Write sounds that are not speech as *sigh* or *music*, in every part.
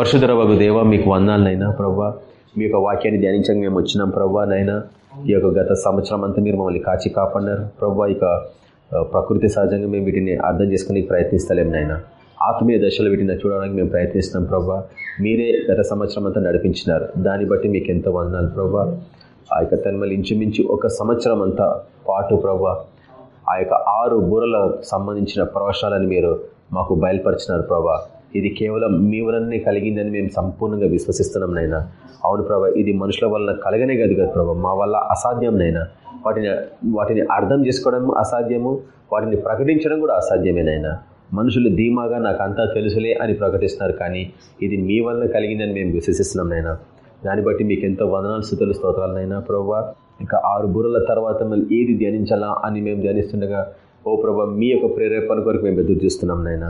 పరశుధరవగు దేవ మీకు వందాలనైనా ప్రవ్వా మీ యొక్క వాక్యాన్ని ధ్యానించంగా మేము వచ్చినాం ప్రవ్వా నైనా. ఈ యొక్క గత సంవత్సరం అంతా మీరు మమ్మల్ని కాచి కాపాడినారు. ప్రవ్వా ఇక ప్రకృతి సహజంగా మేము వీటిని అర్థం చేసుకునే ప్రయత్నిస్తలేం నాయన ఆత్మీయ దశలో వీటిని చూడడానికి మేము ప్రయత్నిస్తున్నాం ప్రవ్వా మీరే గత సంవత్సరం అంతా నడిపించినారు. దాన్ని బట్టి మీకు ఎంతో వందాలు ప్రభా. ఆ యొక్క తన్మలు ఇంచుమించు ఒక సంవత్సరం అంతా పాటు ప్రవ్వా ఆ యొక్క ఆరు బూరలకు సంబంధించిన ప్రవచనాలను మీరు మాకు బయలుపరిచినారు ప్రభా. ఇది కేవలం మీ వలననే కలిగిందని మేము సంపూర్ణంగా విశ్వసిస్తున్నాం నైనా అవును ప్రభా ఇది మనుషుల వలన కలగనే కాదు కదా ప్రభా మా వల్ల అసాధ్యం నైనా వాటిని వాటిని అర్థం చేసుకోవడం అసాధ్యము వాటిని ప్రకటించడం కూడా అసాధ్యమేనైనా మనుషులు ధీమాగా నాకు అంతా తెలుసులే అని ప్రకటిస్తున్నారు కానీ ఇది మీ వలన కలిగిందని మేము విశ్వసిస్తున్నాం నైనా దాన్ని బట్టి మీకు ఎంతో వదనాలు స్థుతులు స్తోత్రాలనైనా ప్రభా. ఇంకా ఆరు బుర్రల తర్వాత మళ్ళీ ఏది ధ్యానించాలా అని మేము ధ్యానిస్తుండగా ఓ ప్రభా మీ యొక్క ప్రేరేపణ కొరకు మేము ఎదురు చూస్తున్నాం నాయన.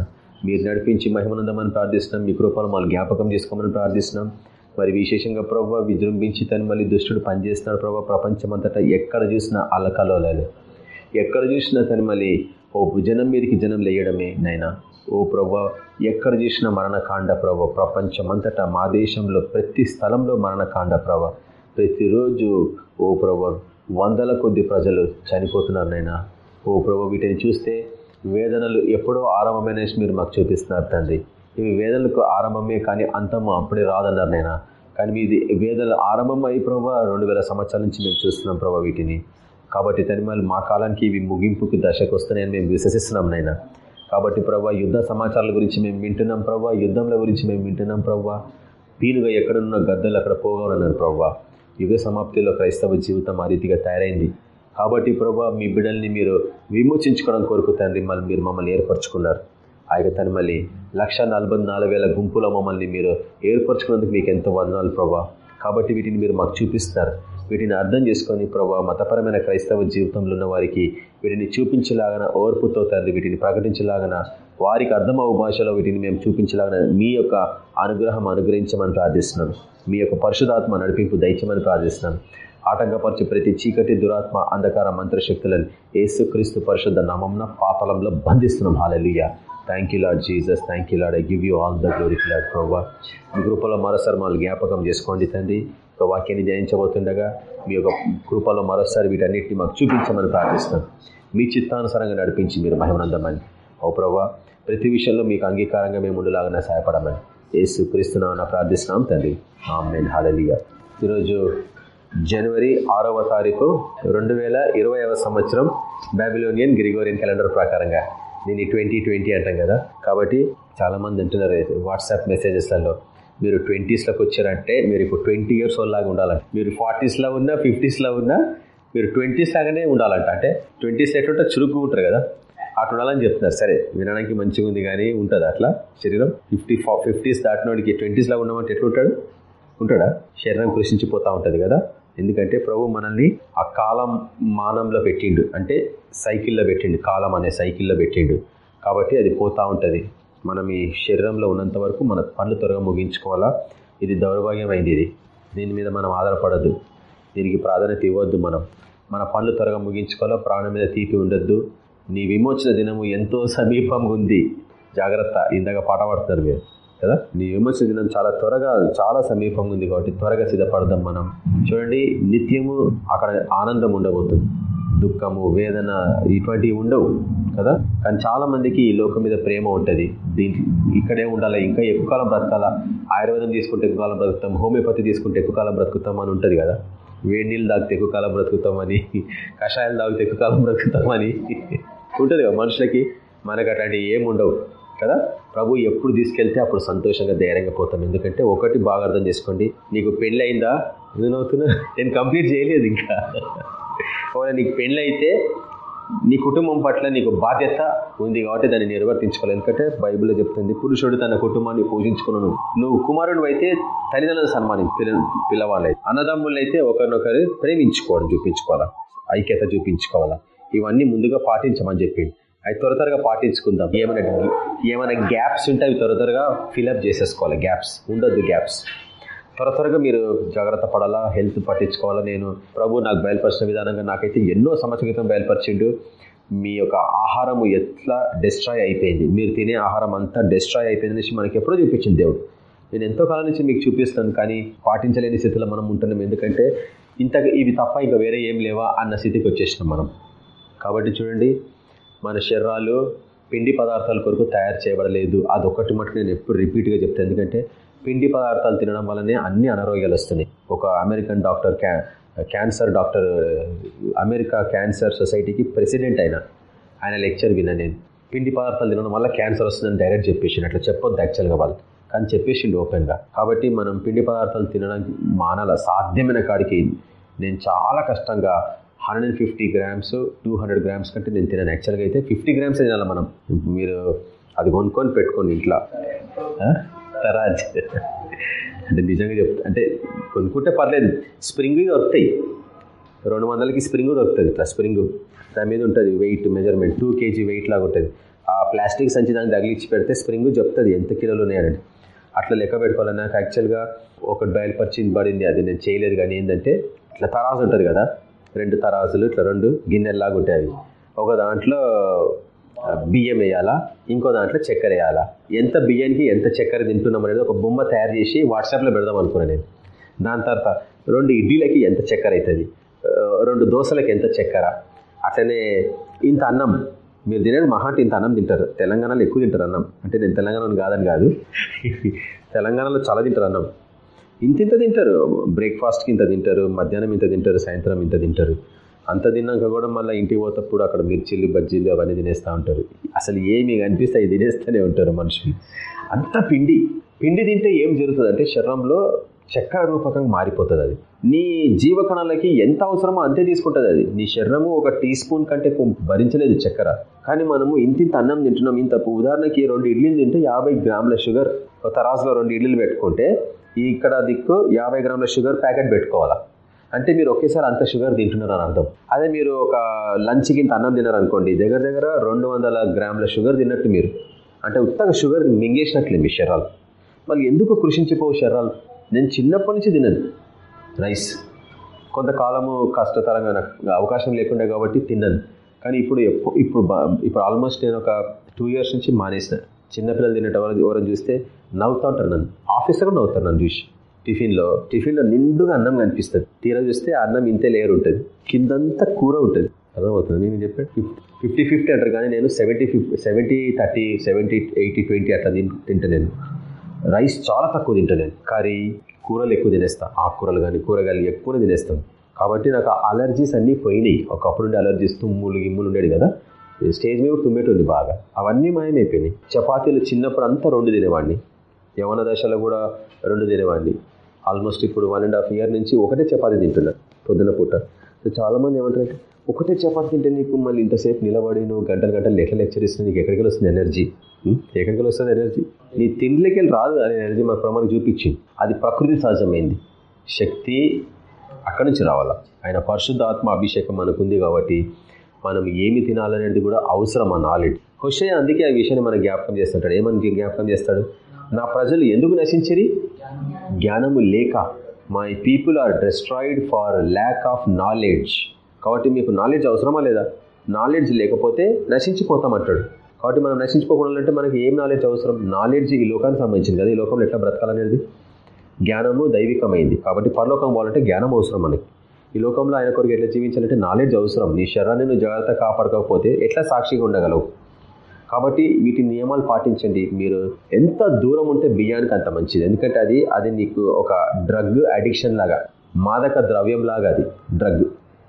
మీరు నడిపించి మహిమనందమని ప్రార్థిస్తున్నాం. మీ కృపలు మళ్ళీ జ్ఞాపకం చేసుకోమని ప్రార్థిస్తున్నాం. మరి విశేషంగా ప్రభావ విజృంభించి తను మళ్ళీ దుష్టుడు పనిచేస్తున్నాడు ప్రభావ ప్రపంచమంతటా ఎక్కడ చూసినా అల్లకలోలాలు ఎక్కడ చూసినా తను మళ్ళీ ఓ జనం మీదకి జనం లేయడమే నైనా ఓ ప్రభా ఎక్కడ చూసిన మరణకాండ ప్రభ. ప్రపంచమంతటా మా దేశంలో ప్రతి స్థలంలో మరణకాండ ప్రభ. ప్రతిరోజు ఓ ప్రభ వందల కొద్ది ప్రజలు చనిపోతున్నారు నైనా ఓ ప్రభ వీటిని చూస్తే వేదనలు ఎప్పుడో ఆరంభమైనసి మీరు మాకు చూపిస్తున్నారు తండ్రి. ఇవి వేదనలకు ఆరంభమే కానీ అంతము అప్పుడే రాదన్నారు నైనా? కానీ మీది వేదన ఆరంభం అయి ప్రభావ రెండు వేల సంవత్సరాల నుంచి మేము చూస్తున్నాం ప్రభావ వీటిని. కాబట్టి తనిమాలు మా కాలానికి ఇవి ముగింపుకి దశకు వస్తున్నాయని మేము విశ్వసిస్తున్నాం నైనా కాబట్టి ప్రభా యుద్ధ సమాచారాల గురించి మేము వింటున్నాం ప్రభా యుద్ధంల గురించి మేము వింటున్నాం ప్రభా. పీనుగా ఎక్కడున్న గద్దలు అక్కడ పోగలన్నారు ప్రభా. యుగ సమాప్తిలో క్రైస్తవ జీవితం ఆ రీతిగా తయారైంది. కాబట్టి ప్రభా మీ బిడ్డల్ని మీరు విమోచించుకోవడం కోరుకు తండ్రి మళ్ళీ మీరు మమ్మల్ని ఏర్పరచుకున్నారు. ఆ యొక్క తను మళ్ళీ లక్ష గుంపుల మమ్మల్ని మీరు ఏర్పరచుకున్నందుకు మీకు ఎంతో వందనాలు ప్రభా. కాబట్టి వీటిని మీరు మాకు చూపిస్తారు వీటిని అర్థం చేసుకొని ప్రభా మతపరమైన క్రైస్తవ జీవితంలో ఉన్న వారికి వీటిని చూపించలాగన ఓర్పుతో తండ్రి వీటిని ప్రకటించలాగన వారికి అర్థమవు భాషలో వీటిని మేము చూపించలాగన మీ యొక్క అనుగ్రహం అనుగ్రహించమని ప్రార్థిస్తున్నాను. మీ యొక్క పరిశుధాత్మ నడిపింపు దయచమని ప్రార్థిస్తున్నాను. ఆటంకపరిచి ప్రతి చీకటి దురాత్మ అంధకార మంత్రశక్తులను ఏసుక్రీస్తు పరిశుద్ధ నామంన పాతలంలో బంధిస్తున్నాం. Hallelujah thank you lord Jesus thank you lord I give you all the glory lord ప్రోవా మీ కృపలో మరోసారి మళ్ళీ జ్ఞాపకం చేసుకోండి తండ్రి. ఒక వాక్యాన్ని జయించబోతుండగా మీ యొక్క కృపలో మరోసారి వీటన్నిటిని మాకు చూపించమని ప్రార్థిస్తున్నాం. మీ చిత్తానుసారంగా నడిపించి మీరు మహిమనందమని. ఓ ప్రభా ప్రతి విషయంలో మీకు అంగీకారంగా మేము ఉండేలాగానే సహాయపడమని. ఏసు క్రీస్తున్నామని ప్రార్థిస్తున్నాం తండ్రి. ఆమెన్ హాలలియ ఈరోజు జనవరి ఆరవ తారీఖు రెండు వేల ఇరవైవ సంవత్సరం బాబిలోనియన్ గ్రిగోరియన్ క్యాలెండర్ ప్రకారంగా. దీన్ని ట్వంటీ ట్వంటీ అంటాం కదా. కాబట్టి చాలామంది అంటున్నారు వాట్సాప్ మెసేజెస్లలో. మీరు ట్వంటీస్లోకి వచ్చారంటే మీరు ఇప్పుడు ట్వంటీ ఇయర్స్ లాగా ఉండాలంట. మీరు ఫార్టీస్లో ఉన్నా ఫిఫ్టీస్లో ఉన్నా మీరు ట్వంటీస్ లాగానే ఉండాలంట. అంటే ట్వంటీస్ ఎట్లుంటే చురుగ్గా ఉంటారు కదా. అటు ఉండాలని చెప్తున్నారు. సరే వినడానికి మంచిగా ఉంది కానీ ఉంటుంది అట్లా శరీరం? ఫిఫ్టీ ఫిఫ్టీస్ దాటినోడికి ట్వంటీస్లో ఉండమంటే ఎట్లుంటాడు? ఉంటాడా? శరీరం కృషించిపోతూ ఉంటుంది కదా. ఎందుకంటే ప్రభు మనల్ని ఆ కాలం మానంలో పెట్టిండు. అంటే సైకిల్లో పెట్టిండు. కాలం అనే సైకిల్లో పెట్టిండు. కాబట్టి అది పోతూ ఉంటుంది. మనం ఈ శరీరంలో ఉన్నంత వరకు మన పనులు త్వరగా ముగించుకోవాలా? ఇది దౌర్భాగ్యమైంది ఇది. దీని మీద మనం ఆధారపడద్దు. దీనికి ప్రాధాన్యత ఇవ్వద్దు మనం. మన పనులు త్వరగా ముగించుకోవాలా? ప్రాణం మీద తీపి ఉండొద్దు. నీ విమోచన దినము ఎంతో సమీపంగా ఉంది జాగ్రత్త. ఇందాక పాట పాడుతున్నారు మీరు. కదా? నీ విమోచన దినం చాలా త్వరగా చాలా సమీపంగా ఉంది కాబట్టి త్వరగా సిద్ధపడదాం మనం. చూడండి నిత్యము అక్కడ ఆనందం ఉండబోతుంది. దుఃఖము వేదన ఇటువంటివి ఉండవు కదా? కానీ చాలా మందికి ఈ లోకం మీద ప్రేమ ఉంటుంది. దీంట్లో ఇక్కడే ఉండాలి ఇంకా ఎక్కువ కాలం బ్రతకాలా? ఆయుర్వేదం తీసుకుంటే ఎక్కువ కాలం బ్రతుకుతాం హోమియోపతి తీసుకుంటే ఎక్కువ కాలం బ్రతుకుతాం అని ఉంటుంది కదా? వేడి నీళ్ళు తాగితే ఎక్కువ కాలం బ్రతుకుతామని కషాయాలు తాగితే ఎక్కువ కాలం బ్రతుకుతామని *laughs* ఉంటుంది కదా మనుషులకి? మనకు అట్లాంటివి ఏమి ఉండవు. కదా? ప్రభు ఎప్పుడు తీసుకెళ్తే అప్పుడు సంతోషంగా ధైర్యంగా పోతాం. ఎందుకంటే ఒకటి బాగా అర్థం చేసుకోండి. నీకు పెళ్ళి అయిందా అవుతున్నా నేను కంప్లీట్ చేయలేదు ఇంకా. ఒకవేళ నీకు పెళ్ళి అయితే నీ కుటుంబం పట్ల నీకు బాధ్యత ఉంది కాబట్టి దాన్ని నిర్వర్తించుకోవాలి. ఎందుకంటే బైబిల్లో చెప్తుంది పురుషుడు తన కుటుంబాన్ని పూజించుకున్నాను నువ్వు కుమారుడు అయితే తల్లిదండ్రులను సన్మాని పిల్లవాళ్ళు అన్నదమ్ములు అయితే ఒకరినొకరు ప్రేమించుకోవడం చూపించుకోవాలా? ఐక్యత చూపించుకోవాలా? ఇవన్నీ ముందుగా పాటించమని చెప్పింది అవి త్వర త్వరగా పాటించుకుందాం. ఏమైనా ఏమైనా గ్యాప్స్ ఉంటే అవి త్వర త్వరగా ఫిలప్ చేసేసుకోవాలి గ్యాప్స్ ఉండొద్దు గ్యాప్స్ త్వర త్వరగా మీరు జాగ్రత్త పడాలా హెల్త్ పట్టించుకోవాలా? నేను ప్రభు నాకు బయలుపరిచిన విధానంగా నాకైతే ఎన్నో సంవత్సరం క్రితం బయలుపరిచిండు. మీ యొక్క ఆహారము ఎట్లా డిస్ట్రాయ్ అయిపోయింది? మీరు తినే ఆహారం అంతా డిస్ట్రాయ్ అయిపోయింది అనేసి మనకి ఎప్పుడో చూపించింది దేవుడు. నేను ఎంతో కాలం నుంచి మీకు చూపిస్తాను కానీ పాటించలేని స్థితిలో మనం ఉంటున్నాం. ఎందుకంటే ఇంత ఇవి తప్ప ఇంకా వేరే ఏం లేవా అన్న స్థితికి వచ్చేసినాం మనం. కాబట్టి చూడండి మన శరీరాలు పిండి పదార్థాల కొరకు తయారు చేయబడలేదు. అదొకటి మటుకు నేను ఎప్పుడు రిపీట్గా చెప్తాను ఎందుకంటే పిండి పదార్థాలు తినడం వల్లనే అన్ని అనారోగ్యాలు వస్తున్నాయి. ఒక American doctor cancer doctor America cancer సొసైటీకి ప్రెసిడెంట్ అయినా ఆయన లెక్చర్ విన్నా నేను. పిండి పదార్థాలు తినడం వల్ల క్యాన్సర్ వస్తుందని డైరెక్ట్ చెప్పేసిండు. అట్లా చెప్పొద్దు యాక్చువల్గా వాళ్ళు. కానీ చెప్పేసిండు ఓపెన్గా. కాబట్టి మనం పిండి పదార్థాలు తినడానికి మానాల సాధ్యమైన కాడికి నేను చాలా కష్టంగా hundred fifty grams two hundred grams కంటే నేను తినాను. యాక్చువల్గా అయితే ఫిఫ్టీ గ్రామ్స్ తినాలి మనం. మీరు అది కొనుక్కొని పెట్టుకోండి ఇంట్లో. తరాజ్. అంటే నిజంగా చెప్తా అంటే కొనుక్కుంటే పర్లేదు. స్ప్రింగ్ దొరుకుతాయి. రెండు వందలకి స్ప్రింగ్ దొరుకుతుంది. ఇట్లా స్ప్రింగ్ దాని మీద ఉంటుంది weight measurement two kg weight లాగా ఉంటుంది. ఆ ప్లాస్టిక్ సంచి దాన్ని తగిలిచ్చి పెడితే స్ప్రింగ్ చెప్తుంది ఎంత కిలోలు ఉన్నాయని అట్లా లెక్క పెట్టుకోవాలి. నాకు యాక్చువల్గా ఒకటి బయలుపరిచింది పడింది. అది నేను చేయలేదు కానీ ఏంటంటే ఇట్లా తరాజు ఉంటుంది కదా. రెండు తరాజులు ఇట్లా రెండు గిన్నెల్లాగా ఉంటాయి ఒక దాంట్లో బియ్యం వేయాలా ఇంకో దాంట్లో చక్కెర వేయాలా. ఎంత బియ్యానికి ఎంత చక్కెర తింటున్నాం అనేది ఒక బొమ్మ తయారు చేసి వాట్సాప్లో పెడదాం అనుకున్నాను నేను. దాని తర్వాత రెండు ఇడ్లీలకి ఎంత చక్కెర అవుతుంది రెండు దోశలకి ఎంత చక్కెర? అట్లనే ఇంత అన్నం మీరు తినేది మహాంటి ఇంత అన్నం తింటారు. తెలంగాణలో ఎక్కువ తింటారు అన్నం. అంటే నేను తెలంగాణ కాదని కాదు. *laughs* తెలంగాణలో చాలా తింటారు అన్నం. ఇంత ఇంత తింటారు బ్రేక్ఫాస్ట్కి ఇంత తింటారు మధ్యాహ్నం ఇంత తింటారు సాయంత్రం ఇంత తింటారు. అంత తిన్నాక కూడా మళ్ళీ ఇంటికి పోతప్పుడు అక్కడ మిర్చిలు బజ్జీలు అవన్నీ తినేస్తూ ఉంటారు. అసలు ఏమి అనిపిస్తే తినేస్తూనే ఉంటారు మనుషులు. అంత పిండి. పిండి తింటే ఏం జరుగుతుంది అంటే శరీరంలో చక్కెర రూపకంగా మారిపోతుంది అది. నీ జీవకణాలకి ఎంత అవసరమో అంతే తీసుకుంటుంది అది. నీ శరీరము ఒక టీ స్పూన్ కంటే భరించలేదు చక్కెర. కానీ మనము ఇంత అన్నం తింటున్నాం. ఇంత ఉదాహరణకి రెండు ఇడ్లీలు తింటే యాభై గ్రాముల షుగర్ ఒక రెండు ఇడ్లీలు పెట్టుకుంటే ఇక్కడ దిక్కు యాభై గ్రాముల షుగర్ ప్యాకెట్ పెట్టుకోవాలా? అంటే మీరు ఒకేసారి అంత షుగర్ తింటున్నారు అని అర్థం. అదే మీరు ఒక లంచ్కి ఇంత అన్నం తిన్నారనుకోండి దగ్గర దగ్గర రెండు వందల గ్రాముల షుగర్ తిన్నట్టు మీరు. అంటే ఉత్తగా షుగర్ మింగేసినట్లే మీ శరాలు మళ్ళీ ఎందుకు కృషించిపోవు శరీరాలు? నేను చిన్నప్పటి నుంచి తినను. రైస్ కొంతకాలము కష్టతరంగా నాకు అవకాశం లేకుండా కాబట్టి తిన్నాను కానీ ఇప్పుడు ఇప్పుడు ఇప్పుడు ఆల్మోస్ట్ నేను ఒక టూ ఇయర్స్ నుంచి మానేసిన. చిన్నపిల్లలు తినేటవారు ఎవరైనా చూస్తే నవ్వుతూ ఉంటారు నన్ను ఆఫీసర్ కూడా నవ్వుతారు నన్ను చూసి. టిఫిన్లో టిఫిన్లో నిండుగా అన్నం కనిపిస్తుంది. తీరా చూస్తే అన్నం ఇంతే లేయర్ ఉంటుంది. కిందంతా కూర ఉంటుంది. అర్థమవుతుంది? నేను చెప్పాను ఫిఫ్టీ ఫిఫ్టీ అంటారు కానీ నేను seventy fifty seventy thirty seventy eighty twenty అట్లా తింటా నేను. రైస్ చాలా తక్కువ తింటాను నేను. కర్రీ కూరలు ఎక్కువ తినేస్తాను ఆకుకూరలు కానీ కూరగాయలు ఎక్కువ తినేస్తాను. కాబట్టి నాకు అలర్జీస్ అన్నీ పోయినాయి. ఒకప్పుడు నుండి అలర్జీస్ తుమ్ములు గిమ్ములు ఉండేది కదా. స్టేజ్ మీద తుమ్మేటుంది బాగా. అవన్నీ మాయమైపోయినాయి. చపాతీలు చిన్నప్పుడు అంతా రెండు తినేవాడిని. యవన దశలో కూడా రెండు తినేవాడిని. ఆల్మోస్ట్ ఇప్పుడు వన్ అండ్ హాఫ్ ఇయర్ నుంచి ఒకటే చపాతి తింటున్నాను పొద్దున పూట. చాలామంది ఏమంటారంటే ఒకటే చపాతి తింటే నీకు మళ్ళీ ఇంతసేపు నిలబడి నువ్వు గంటలు గంటలు ఎట్లా లెక్చర్ ఇస్తుంది నీకు ఎక్కడికి వస్తుంది ఎనర్జీ? ఎక్కడికి వస్తుంది ఎనర్జీ నీ తిండికి రాదు అనే ఎనర్జీ మా ప్రమాణం చూపించింది. అది ప్రకృతి సహజమైంది. శక్తి అక్కడి నుంచి రావాలా? ఆయన పరిశుద్ధ ఆత్మ అభిషేకం మనకుంది కాబట్టి మనం ఏమి తినాలనేది కూడా అవసరం ఆ నాలెడ్జ్ హుషయ్య అందుకే ఆ విషయాన్ని మనం జ్ఞాపకం చేస్తుంటాడు. ఏమని జ్ఞాపకం చేస్తాడు? నా ప్రజలు ఎందుకు నశించరి? జ్ఞానము లేక my people are destroyed for lack of knowledge కాబట్టి మీకు నాలెడ్జ్ అవసరమా లేదా? నాలెడ్జ్ లేకపోతే నశించిపోతామంటాడు. కాబట్టి మనం నశించుకోకూడదంటే మనకి ఏం నాలెడ్జ్ అవసరం? నాలెడ్జ్ ఈ లోకానికి సంబంధించింది కదా. ఈ లోకంలో ఎట్లా బ్రతకాలనేది? జ్ఞానము దైవికమైంది. కాబట్టి పరలోకం పోవాలంటే జ్ఞానం అవసరం మనకి. ఈ లోకంలో ఆయన కొరకు ఎట్లా జీవించాలంటే నాలెడ్జ్ అవసరం. నీ శరీరాన్ని నువ్వు జాగ్రత్త కాపాడుకోకపోతే ఎట్లా సాక్షిగా ఉండగలవు? కాబట్టి వీటి నియమాలు పాటించండి. మీరు ఎంత దూరం ఉంటే బియ్యానికి అంత మంచిది. ఎందుకంటే అది అది నీకు ఒక డ్రగ్ అడిక్షన్ లాగా మాదక ద్రవ్యం లాగా అది. డ్రగ్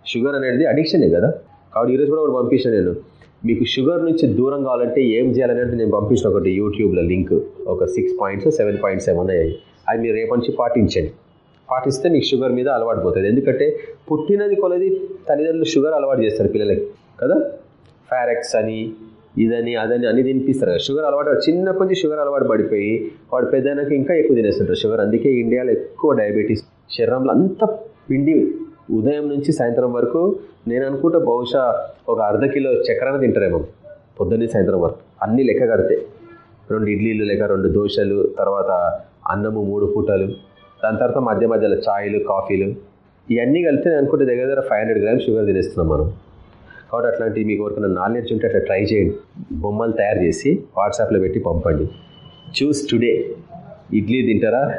షుగర్ అనేది అడిక్షనే కదా? కాబట్టి ఈరోజు కూడా ఒకటి పంపించాను నేను. మీకు షుగర్ నుంచి దూరం కావాలంటే ఏం చేయాలనేది నేను పంపించిన ఒకటి యూట్యూబ్లో లింక్. ఒక సిక్స్ పాయింట్స్ సెవెన్ పాయింట్స్ ఏమన్నా అవి మీరు రేపు నుంచి పాటించండి. పాటిస్తే మీకు షుగర్ మీద అలవాటు పోతుంది. ఎందుకంటే పుట్టినది కొలది తల్లిదండ్రులు షుగర్ అలవాటు చేస్తారు పిల్లలకి. కదా? ఫారెక్స్ అని ఇదని అదని అన్ని తినిపిస్తారు షుగర్ అలవాటు చిన్నప్పటి నుంచి షుగర్ అలవాటు పడిపోయి వాడు పెద్దనకి ఇంకా ఎక్కువ తినేస్తుంటారు. షుగర్ అందుకే ఇండియాలో ఎక్కువ డయాబెటీస్ శరీరంలో అంత పిండి ఉదయం నుంచి సాయంత్రం వరకు నేను అనుకుంటా బహుశా ఒక అర్ధ కిలో చక్కెర తింటారేమో పొద్దున్నే సాయంత్రం వరకు. అన్నీ లెక్క కడితే. రెండు ఇడ్లీలు లేక రెండు దోశలు తర్వాత అన్నము మూడు పూటలు దాని తర్వాత మధ్య మధ్యలో ఛాయలు కాఫీలు ఇవన్నీ కలిపితే నేను అనుకుంటే దగ్గర దగ్గర ఫైవ్ హండ్రెడ్ గ్రామ్స్ షుగర్ తినేస్తున్నాం మనం. కాబట్టి అట్లాంటి మీకు ఎవరికైనా నాలెడ్జ్ ఉంటే అట్లా ట్రై చేయండి. బొమ్మలు తయారు చేసి వాట్సాప్లో పెట్టి పంపండి. చూస్ టుడే. ఇడ్లీ తింటారా?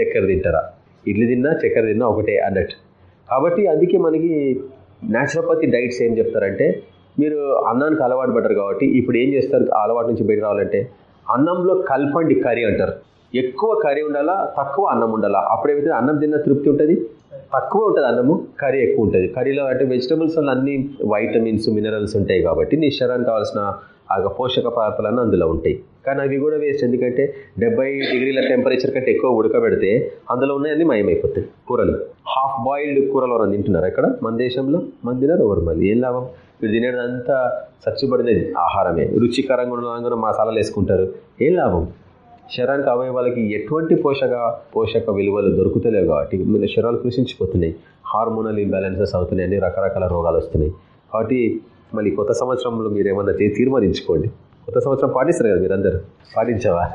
చక్కెర తింటారా? ఇడ్లీ తిన్నా చక్కెర తిన్నా ఒకటే అన్నట్టు. కాబట్టి అందుకే మనకి న్యాచురోపతి డైట్స్ ఏం చెప్తారంటే మీరు అన్నానికి అలవాటు పడ్డారు కాబట్టి ఇప్పుడు ఏం చేస్తారు? అలవాటు నుంచి బయట రావాలంటే అన్నంలో కల్పండి కర్రీ అంటారు. ఎక్కువ కర్రీ ఉండాలా? తక్కువ అన్నం ఉండాలా? అప్పుడేమైతే అన్నం తిన్న తృప్తి ఉంటుంది? తక్కువ ఉంటుంది అన్నము కర్రీ ఎక్కువ ఉంటుంది. కర్రీలో అంటే వెజిటబుల్స్ అన్ని వైటమిన్స్ మినరల్స్ ఉంటాయి కాబట్టి నీ శరీరానికి కావాల్సిన ఆ పోషక పదార్థాలన్నీ అందులో ఉంటాయి. కానీ అవి కూడా వేస్ట్ ఎందుకంటే డెబ్బై డిగ్రీల టెంపరేచర్ కంటే ఎక్కువ ఉడకబెడితే అందులో ఉన్నాయన్నీ మయమైపోతాయి కూరలు. హాఫ్ బాయిల్డ్ కూరలు ఎవరైనా తింటున్నారు ఇక్కడ? మన దేశంలో? మన తినరు ఎవరు మళ్ళీ ఏం లాభం? వీడు తినేదంతా చచ్చుబడినది ఆహారమే. రుచికరంగా మసాలాలు వేసుకుంటారు. ఏం లాభం? శరీరానికి అవయవాలకి ఎటువంటి పోషక పోషక విలువలు దొరుకుతలేవు కాబట్టి మన శరీరాలు కృషించిపోతున్నాయి. హార్మోనల్ ఇంబ్యాలెన్సెస్ అవుతున్నాయి అన్ని రకరకాల రోగాలు వస్తున్నాయి. కాబట్టి మళ్ళీ కొత్త సంవత్సరంలో మీరు ఏమన్నా తీర్మానించుకోండి. కొత్త సంవత్సరం పాటిస్తారు కదా మీరందరూ? పాటించవా?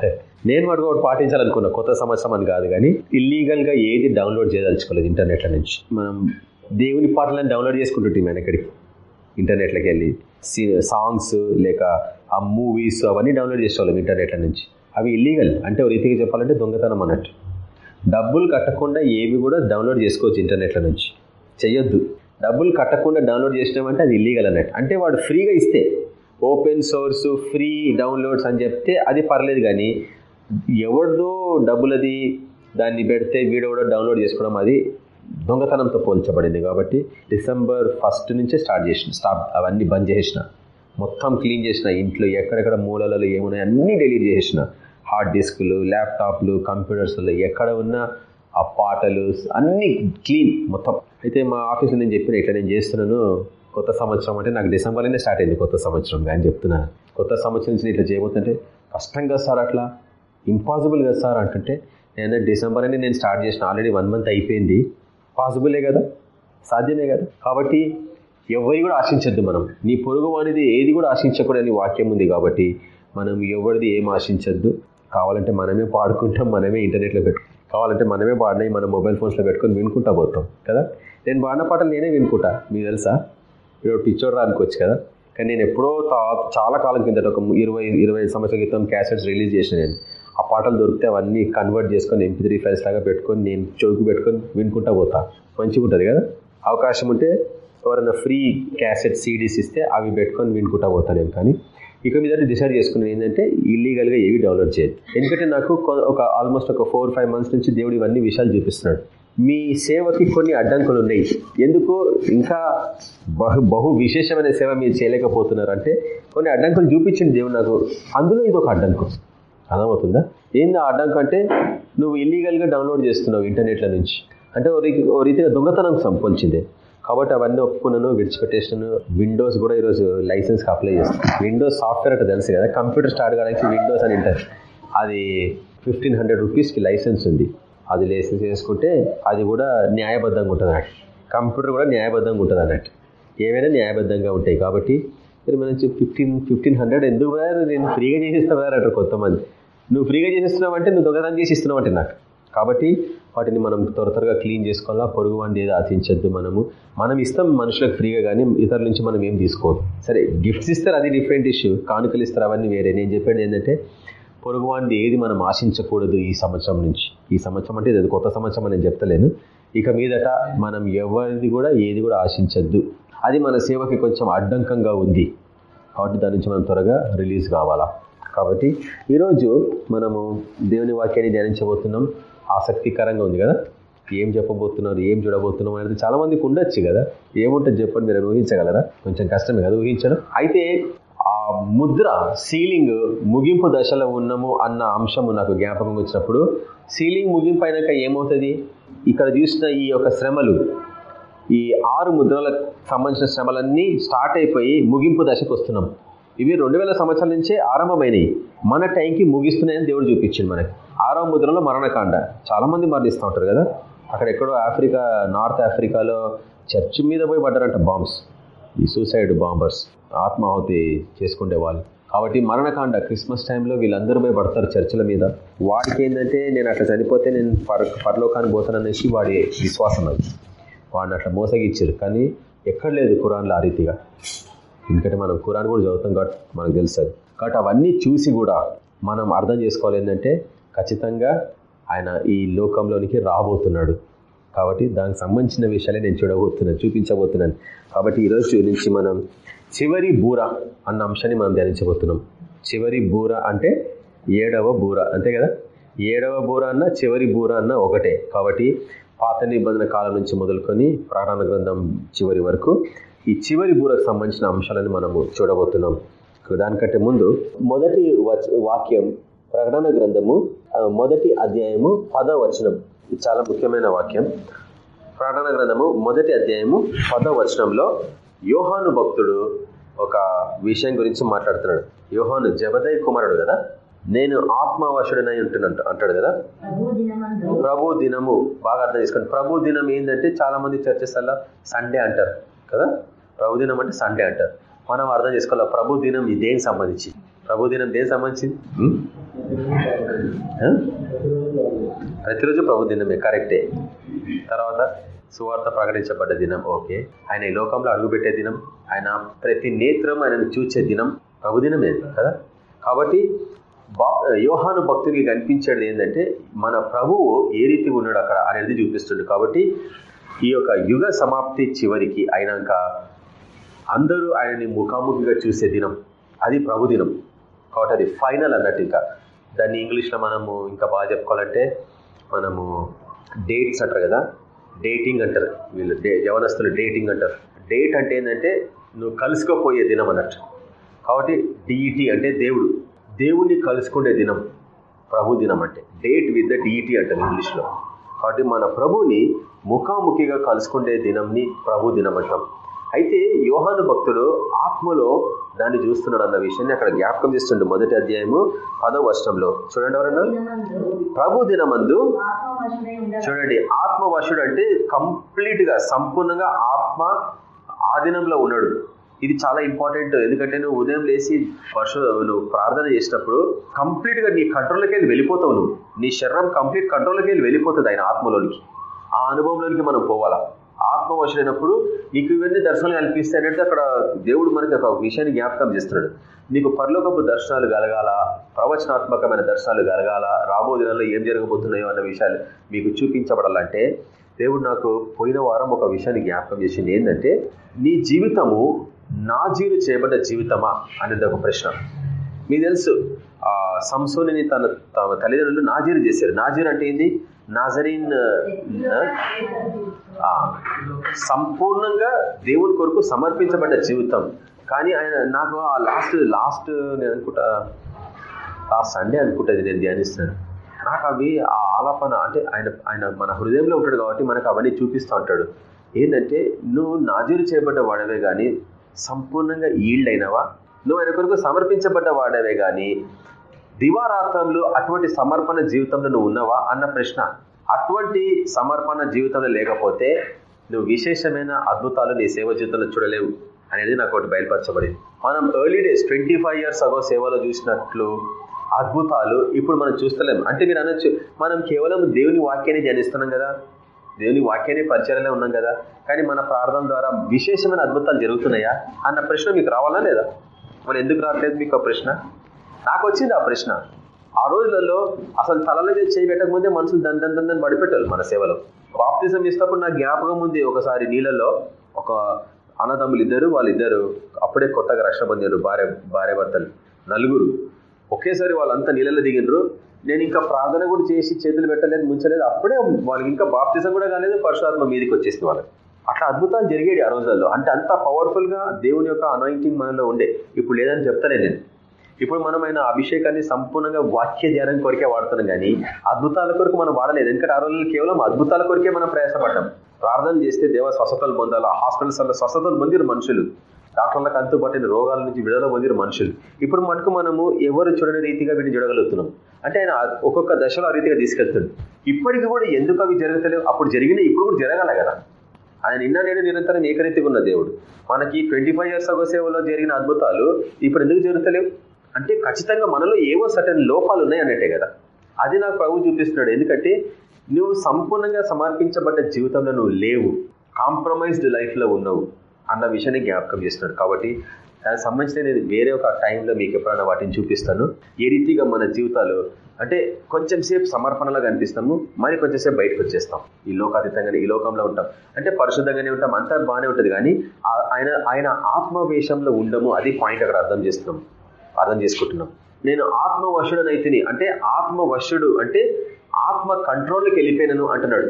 నేను మటుకు పాటించాలనుకున్నా కొత్త సంవత్సరం అని కాదు కానీ ఇల్లీగల్గా ఏది డౌన్లోడ్ చేయదలుచుకోలేదు ఇంటర్నెట్ల నుంచి. మనం దేవుని పాటలను డౌన్లోడ్ చేసుకుంటుంటాం మన ఎక్కడికి ఇంటర్నెట్లోకి వెళ్ళి సాంగ్స్ లేక ఆ మూవీస్ అవన్నీ డౌన్లోడ్ చేసుకోవాలి ఇంటర్నెట్ల నుంచి. అవి ఇల్లీగల్ అంటే ఒక రీతిగా చెప్పాలంటే దొంగతనం అన్నట్టు. డబ్బులు కట్టకుండా ఏవి కూడా డౌన్లోడ్ చేసుకోవచ్చు ఇంటర్నెట్ల నుంచి. చెయ్యొద్దు. డబ్బులు కట్టకుండా డౌన్లోడ్ చేసినామంటే అది ఇల్లీగల్ అన్నట్టు. అంటే వాడు ఫ్రీగా ఇస్తే ఓపెన్ సోర్స్ ఫ్రీ డౌన్లోడ్స్ అని చెప్తే అది పర్లేదు కానీ ఎవరిదో డబ్బులది దాన్ని పెడితే వీడియో కూడా డౌన్లోడ్ చేసుకోవడం అది దొంగతనంతో పోల్చబడింది కాబట్టి డిసెంబర్ ఫస్ట్ నుంచే స్టార్ట్ చేసిన స్టాప్ అవన్నీ బంద్ చేసిన మొత్తం క్లీన్ చేసిన ఇంట్లో ఎక్కడెక్కడ మూలలలో ఏమున్నాయి అన్నీ డిలీట్ చేసిన హార్డ్ డిస్క్లు ల్యాప్టాప్లు కంప్యూటర్స్లో ఎక్కడ ఉన్న ఆ పాటలు అన్నీ క్లీన్ మొత్తం. అయితే మా ఆఫీస్లో నేను చెప్పిన ఇట్లా నేను చేస్తున్నాను కొత్త సంవత్సరం అంటే నాకు డిసెంబర్లోనే స్టార్ట్ అయింది కొత్త సంవత్సరం కానీ చెప్తున్నా. కొత్త సంవత్సరం నుంచి ఇట్లా చేయబోతుంటే కష్టం కదా సార్ అట్లా ఇంపాసిబుల్ కదా సార్ అంటుంటే నేను డిసెంబర్ అని నేను స్టార్ట్ చేసిన ఆల్రెడీ వన్ మంత్ అయిపోయింది. పాసిబులే కదా? సాధ్యమే కదా? కాబట్టి ఎవరి కూడా ఆశించద్దు మనం. నీ పొరుగు అనేది ఏది కూడా ఆశించకూడని వాక్యం ఉంది కాబట్టి మనం ఎవరిది ఏం ఆశించద్దు. కావాలంటే మనమే పాడుకుంటాం మనమే ఇంటర్నెట్లో పెట్టు కావాలంటే మనమే పాడినాయి మన మొబైల్ ఫోన్స్లో పెట్టుకొని వినుకుంటా పోతాం కదా? నేను పాడిన పాటలు నేనే వినుకుంటా. మీకు తెలుసా? ఇప్పుడు పిచ్చోడు రానుకోవచ్చు కదా. కానీ నేను ఎప్పుడో చాలా కాలం కిందట ఒక ఇరవై ఇరవై సంవత్సరాల క్రితం క్యాసెట్స్ రిలీజ్ చేసిన నేను. ఆ పాటలు దొరికితే అవన్నీ కన్వర్ట్ చేసుకొని ఎంపీ త్రీ ఫైల్స్ లాగా పెట్టుకొని నేను చౌకి పెట్టుకొని వినుకుంటా పోతా. మంచిగా ఉంటుంది కదా? అవకాశం ఉంటే ఎవరైనా ఫ్రీ క్యాసెట్ సీడీస్ ఇస్తే అవి పెట్టుకొని వినుకుంటా పోతా నేను. కానీ ఇక మీద డిసైడ్ చేసుకున్నాను ఏంటంటే ఇల్లీగల్గా ఏవి డౌన్లోడ్ చేయదు ఎందుకంటే నాకు ఒక ఆల్మోస్ట్ ఒక ఫోర్ ఫైవ్ మంత్స్ నుంచి దేవుడు ఇవన్నీ విషయాలు చూపిస్తున్నాడు. మీ సేవకి కొన్ని అడ్డంకులు ఉన్నాయి. ఎందుకు? ఇంకా బహు బహు విశేషమైన సేవ మీరు చేయలేకపోతున్నారు. అంటే కొన్ని అడ్డంకులు చూపించింది దేవుడు నాకు. అందులో ఇది ఒక అడ్డంకు. అర్థమవుతుందా? ఏంది అడ్డంకు అంటే నువ్వు ఇల్లీగల్గా డౌన్లోడ్ చేస్తున్నావు ఇంటర్నెట్ల నుంచి. అంటే ఓ రీతిగా దొంగతనం సంపొంచిందే. కాబట్టి అవన్నీ ఒప్పుకున్నాను విడిచిపెట్టేసాను విండోస్ కూడా ఈరోజు లైసెన్స్కి అప్లై చేస్తాను విండోస్ సాఫ్ట్వేర్ అంటే తెలుసు కదా. కంప్యూటర్ స్టార్ట్ కావడానికి విండోస్ అని ఇంటర్ అది ఫిఫ్టీన్ హండ్రెడ్ రూపీస్కి లైసెన్స్ ఉంది. అది లైసెన్స్ చేసుకుంటే అది కూడా న్యాయబద్ధంగా ఉంటుంది అన్నట్టు. కంప్యూటర్ కూడా న్యాయబద్ధంగా ఉంటుంది అన్నట్టు. ఏవైనా న్యాయబద్ధంగా ఉంటాయి కాబట్టి మీరు మనం ఫిఫ్టీన్ ఫిఫ్టీన్ హండ్రెడ్ ఎందుకు నేను ఫ్రీగా చేసిస్తాను అంటారు కొంతమంది. నువ్వు ఫ్రీగా చేసిస్తున్నావు అంటే నువ్వు దొంగతనం చేసి ఇస్తున్నావు అంటే నాకు. కాబట్టి వాటిని మనం త్వర త్వరగా క్లీన్ చేసుకోవాలా? పొరుగు వాడిని ఏదో ఆశించద్దు మనము. మనం ఇస్తాం మనుషులకు ఫ్రీగా కానీ ఇతరుల నుంచి మనం ఏం తీసుకోవద్దు. సరే గిఫ్ట్స్ ఇస్తారు అది డిఫరెంట్ ఇష్యూ కానుకలు ఇస్తారు అవన్నీ వేరే. నేను చెప్పేది ఏంటంటే పొరుగు వాడిని ఏది మనం ఆశించకూడదు ఈ సంవత్సరం నుంచి? ఈ సంవత్సరం అంటే ఇది కొత్త సంవత్సరం అని నేను చెప్తలేను. ఇక మీదట మనం ఎవరిది కూడా ఏది కూడా ఆశించద్దు. అది మన సేవకి కొంచెం అడ్డంకంగా ఉంది. కాబట్టి దాని నుంచి మనం త్వరగా రిలీజ్ కావాలా? కాబట్టి ఈరోజు మనము దేవుని వాక్యాన్ని ధ్యానించబోతున్నాం. ఆసక్తికరంగా ఉంది కదా? ఏం చెప్పబోతున్నారు? ఏం చూడబోతున్నాం అనేది చాలామందికి ఉండొచ్చు కదా? ఏముంటుంది చెప్పండి? మీరు ఊహించగలరా? కొంచెం కష్టమే కదా ఊహించడం? అయితే ఆ ముద్ర సీలింగ్ ముగింపు దశలో ఉన్నాము అన్న అంశము నాకు జ్ఞాపకం వచ్చినప్పుడు సీలింగ్ ముగింపు అయినాక ఏమవుతుంది? ఇక్కడ చూసిన ఈ యొక్క శ్రమలు ఈ ఆరు ముద్రలకు సంబంధించిన శ్రమలన్నీ స్టార్ట్ అయిపోయి ముగింపు దశకు వస్తున్నాం. ఇవి రెండు వేల సంవత్సరాల నుంచే ఆరంభమైనవి మన టైంకి ముగిస్తున్నాయని దేవుడు చూపించింది మనకి. ఆరవ ముద్రలో మరణకాండ. చాలామంది మరణిస్తూ ఉంటారు కదా? అక్కడ ఎక్కడో ఆఫ్రికా నార్త్ ఆఫ్రికాలో చర్చ్ మీద పోయి పడ్డారంట బాంబ్స్. ఈ సూసైడ్ బాంబర్స్. ఆత్మాహుతి చేసుకునే వాళ్ళు కాబట్టి మరణకాండ క్రిస్మస్ టైంలో వీళ్ళందరూ పోయి పడతారు చర్చల మీద. వాడికి ఏంటంటే నేను అట్లా చనిపోతే నేను పర్ పరలోకానికి పోతాననేసి వాడి విశ్వాసం అది. వాడిని అట్లా మోసగిచ్చారు. కానీ ఎక్కడ లేదు కురాన్లో ఆ రీతిగా. ఎందుకంటే మనం కురాన్ కూడా చదువుతాం కాబట్టి మనకు తెలుస్తుంది కాబట్టి అవన్నీ చూసి కూడా మనం అర్థం చేసుకోవాలి ఏంటంటే ఖచ్చితంగా ఆయన ఈ లోకంలోనికి రాబోతున్నాడు. కాబట్టి దానికి సంబంధించిన విషయాలే నేను చూడబోతున్నాను చూపించబోతున్నాను. కాబట్టి ఈరోజు నుంచి మనం చివరి బూర అన్న అంశాన్ని మనం ధ్యానించబోతున్నాం. చివరి బూర అంటే ఏడవ బూర అంతే కదా? ఏడవ బూర అన్న చివరి బూర అన్న ఒకటే. కాబట్టి పాత నిబంధన కాలం నుంచి మొదలుకొని ప్రాణ గ్రంథం చివరి వరకు ఈ చివరి బూరకు సంబంధించిన అంశాలను మనము చూడబోతున్నాం. దానికంటే ముందు మొదటి వాక్యం ప్రకటన గ్రంథము మొదటి అధ్యాయము పదవచనం ఇది చాలా ముఖ్యమైన వాక్యం. ప్రకటన గ్రంథము మొదటి అధ్యాయము పదవచనంలో యోహాను భక్తుడు ఒక విషయం గురించి మాట్లాడుతున్నాడు. యోహాను జబదయ్ కుమారుడు కదా? నేను ఆత్మవశుడనై ఉంటున్నట్టు అంటాడు కదా? ప్రభు దినము. బాగా అర్థం చేసుకోండి. ప్రభు దినం ఏంటంటే చాలా మంది చర్చెస్ అలా సండే అంటారు కదా? ప్రభు దినం అంటే సండే అంటారు. మనం అర్థం చేసుకోవాలి? ప్రభు దినం దేనికి సంబంధించి? ప్రభు దినం దేనికి సంబంధించింది? ప్రతిరోజు ప్రభు దినమే కరెక్టే. తర్వాత? సువార్త ప్రకటించబడ్డ దినం ఓకే. ఆయన ఈ లోకంలో అడుగుపెట్టే దినం ఆయన ప్రతి నేత్రం ఆయనను చూచే దినం ప్రభుదినమే కదా? కాబట్టి యోహాను భక్తునికి కనిపించేది ఏంటంటే మన ప్రభువు ఏ రీతి ఉన్నాడు అక్కడ అనేది చూపిస్తుంది కాబట్టి ఈ యొక్క యుగ సమాప్తి చివరికి అయినాక అందరూ ఆయనని ముఖాముఖిగా చూసే దినం అది ప్రభుదినం కాబట్టి అది ఫైనల్ అన్నట్టు ఇంకా. దాన్ని ఇంగ్లీష్లో మనము ఇంకా బాగా చెప్పుకోవాలంటే మనము డేట్స్ అంటారు కదా? డేటింగ్ అంటారు వీళ్ళు యవనస్తులు డేటింగ్ అంటారు. డేట్ అంటే ఏంటంటే నువ్వు కలుసుకోపోయే దినం అన్నట్టు. కాబట్టి డిఈటి అంటే దేవుడు. దేవుణ్ణి కలుసుకునే దినం ప్రభు దినం అంటే. డేట్ విత్ ద డిఈటి అంటారు ఇంగ్లీష్లో. కాబట్టి మన ప్రభుని ముఖాముఖిగా కలుసుకునే దినంని ప్రభు దినం అంటాం. అయితే యోహాను భక్తుడు ఆత్మలో దాన్ని చూస్తున్నాడు అన్న విషయాన్ని అక్కడ జ్ఞాపకం చేస్తుండే మొదటి అధ్యాయము పదవ వర్షంలో చూడండి ఎవరన్నా? ప్రభు దినమందు చూడండి ఆత్మవశుడు అంటే కంప్లీట్గా సంపూర్ణంగా ఆత్మ ఆధీనంలో ఉన్నాడు. ఇది చాలా ఇంపార్టెంట్. ఎందుకంటే నువ్వు ఉదయం లేచి వర్ష నువ్వు ప్రార్థన చేసినప్పుడు కంప్లీట్గా నీ కంట్రోల్కి వెళ్ళి వెళ్ళిపోతావు నువ్వు. నీ శరీరం కంప్లీట్ కంట్రోల్కి వెళ్ళి వెళ్ళిపోతుంది ఆయన ఆత్మలోనికి. ఆ అనుభవంలోనికి మనం పోవాలా? ఆత్మవశులైనప్పుడు నీకు ఇవన్నీ దర్శనాలు కల్పిస్తాయంటే అక్కడ దేవుడు మనకి ఒక విషయాన్ని జ్ఞాపకం చేస్తున్నాడు. నీకు పరలోకపు దర్శనాలు కలగాల? ప్రవచనాత్మకమైన దర్శనాలు కలగాల? రాబో దినాల్లో ఏం జరగబోతున్నాయో అన్న విషయాలు మీకు చూపించబడాలంటే దేవుడు నాకు పోయిన వారం ఒక విషయాన్ని జ్ఞాపకం చేసింది. ఏంటంటే నీ జీవితము నాజీరు చేయబడ్డ జీవితమా? అనేది ఒక ప్రశ్న. మీకు తెలుసు ఆ సంసోని తన తమ తల్లిదండ్రులు నాజీరు చేశారు. నాజీరు అంటే ఏంది? నాజరీన్ సంపూర్ణంగా దేవుని కొరకు సమర్పించబడ్డ జీవితం. కానీ ఆయన నాకు ఆ లాస్ట్ లాస్ట్ నేను అనుకుంటా ఆ సండే అనుకుంటుంది నేను ధ్యానిస్తున్నాను నాకు అవి ఆ ఆలాపన అంటే ఆయన ఆయన మన హృదయంలో ఉంటాడు కాబట్టి మనకు అవన్నీ చూపిస్తూ ఉంటాడు. ఏంటంటే నువ్వు నాజీరు చేయబడ్డ వాడవే కానీ సంపూర్ణంగా ఈల్డ్ అయినవా? నువ్వు ఆయన కొరకు సమర్పించబడ్డ వాడవే కానీ దివారాత్రంలో అటువంటి సమర్పణ జీవితంలో నువ్వు ఉన్నావా అన్న ప్రశ్న. అటువంటి సమర్పణ జీవితంలో లేకపోతే నువ్వు విశేషమైన అద్భుతాలు నీ సేవ జీవితంలో చూడలేవు అనేది నాకు ఒకటి బయలుపరచబడింది. మనం early days twenty five years ago సేవలో చూసినట్లు అద్భుతాలు ఇప్పుడు మనం చూస్తలేము అంటే మీరు అనొచ్చు మనం కేవలం దేవుని వాక్యాన్ని ధ్యానిస్తున్నాం కదా? దేవుని వాక్యాన్ని పరిచయంలో ఉన్నాం కదా? కానీ మన ప్రార్థన ద్వారా విశేషమైన అద్భుతాలు జరుగుతున్నాయా? అన్న ప్రశ్న మీకు రావాలా లేదా? మనం ఎందుకు రావట్లేదు మీకు ఆ ప్రశ్న? నాకు వచ్చింది ఆ ప్రశ్న. ఆ రోజులలో అసలు తలలో చేయబెట్టక ముందే మనుషులు దంద దందని పడిపెట్టాలి మన సేవలో. బాప్తిజం ఇస్తప్పుడు నాకు జ్ఞాపకం ఉంది ఒకసారి నీళ్ళలో. ఒక అన్నదమ్ములు ఇద్దరు వాళ్ళిద్దరు అప్పుడే కొత్తగా రక్షణ పొందారు భార్య భార్యభర్తలు నలుగురు. ఒకేసారి వాళ్ళంతా నీళ్ళలో దిగినరు నేను ఇంకా ప్రార్థన కూడా చేసి చేతులు పెట్టలేదు ముంచలేదు. అప్పుడే వాళ్ళకి ఇంకా బాప్తిజం కూడా కాలేదు పరశురాత్మ మీదకి వచ్చేసింది వాళ్ళకి. అట్లా అద్భుతాలు జరిగేది ఆ రోజుల్లో. అంటే అంత పవర్ఫుల్గా దేవుని యొక్క అనాయింటింగ్ మనలో ఉండే. ఇప్పుడు లేదని చెప్తానే నేను. ఇప్పుడు మనం ఆయన అభిషేకాన్ని సంపూర్ణంగా వాక్య ధ్యానం కొరికే వాడుతున్నాం కానీ అద్భుతాల కొరకు మనం వాడలేదు. ఎందుకంటే ఆ రోజుల్లో కేవలం అద్భుతాల కొరికే మనం ప్రయాసపడ్డాం. ప్రార్థన చేస్తే దేవ స్వస్థతలు పొందాలా? హాస్పిటల్స్లో స్వస్థతలు పొందిరు మనుషులు. డాక్టర్లకు అంతుపట్టిన రోగాల నుంచి విడుదల పొందిరు మనుషులు. ఇప్పుడు మటుకు మనము ఎవరు చూడని రీతిగా వీటిని చూడగలుగుతున్నాం అంటే ఆయన ఒక్కొక్క దశలో ఆ రీతిగా తీసుకెళ్తుంది ఇప్పటికి కూడా ఎందుకు అవి జరగలేవు అప్పుడు జరిగిన ఇప్పుడు కూడా జరగాల కదా. ఆయన నిన్న నేను నిరంతరం ఏకరీతిగా ఉన్న దేవుడు. మనకి ట్వంటీ ఫైవ్ ఇయర్స్ అగో సేవలో జరిగిన అద్భుతాలు ఇప్పుడు ఎందుకు జరుగుతలేవు? అంటే ఖచ్చితంగా మనలో ఏవో సటన్ లోపాలు ఉన్నాయి అన్నట్టే కదా. అది నాకు ప్రభు చూపిస్తున్నాడు. ఎందుకంటే నువ్వు సంపూర్ణంగా సమర్పించబడ్డ జీవితంలో నువ్వు లేవు. కాంప్రమైజ్డ్ లైఫ్లో ఉన్నావు అన్న విషయాన్ని జ్ఞాపకం చేస్తున్నాడు. కాబట్టి దానికి సంబంధించిన నేను వేరే ఒక టైంలో మీకు ఎప్పుడైనా వాటిని చూపిస్తాను. ఏ రీతిగా మన జీవితాలు అంటే కొంచెం సేపు సమర్పణలో కనిపిస్తాము మరి కొంచెంసేపు బయటకు వచ్చేస్తాం. ఈ లోకాతీతంగానే ఈ లోకంలో ఉంటాం. అంటే పరిశుద్ధంగానే ఉంటాం అంతా బాగానే ఉంటుంది. కానీ ఆయన ఆయన ఆత్మవేషంలో ఉండము అది పాయింట్ అక్కడ అర్థం చేస్తున్నాం. అర్థం చేసుకుంటున్నాం. నేను ఆత్మవశుడనైతిని అంటే ఆత్మవశుడు అంటే ఆత్మ కంట్రోల్కి వెళ్ళిపోయినను అంటున్నాడు.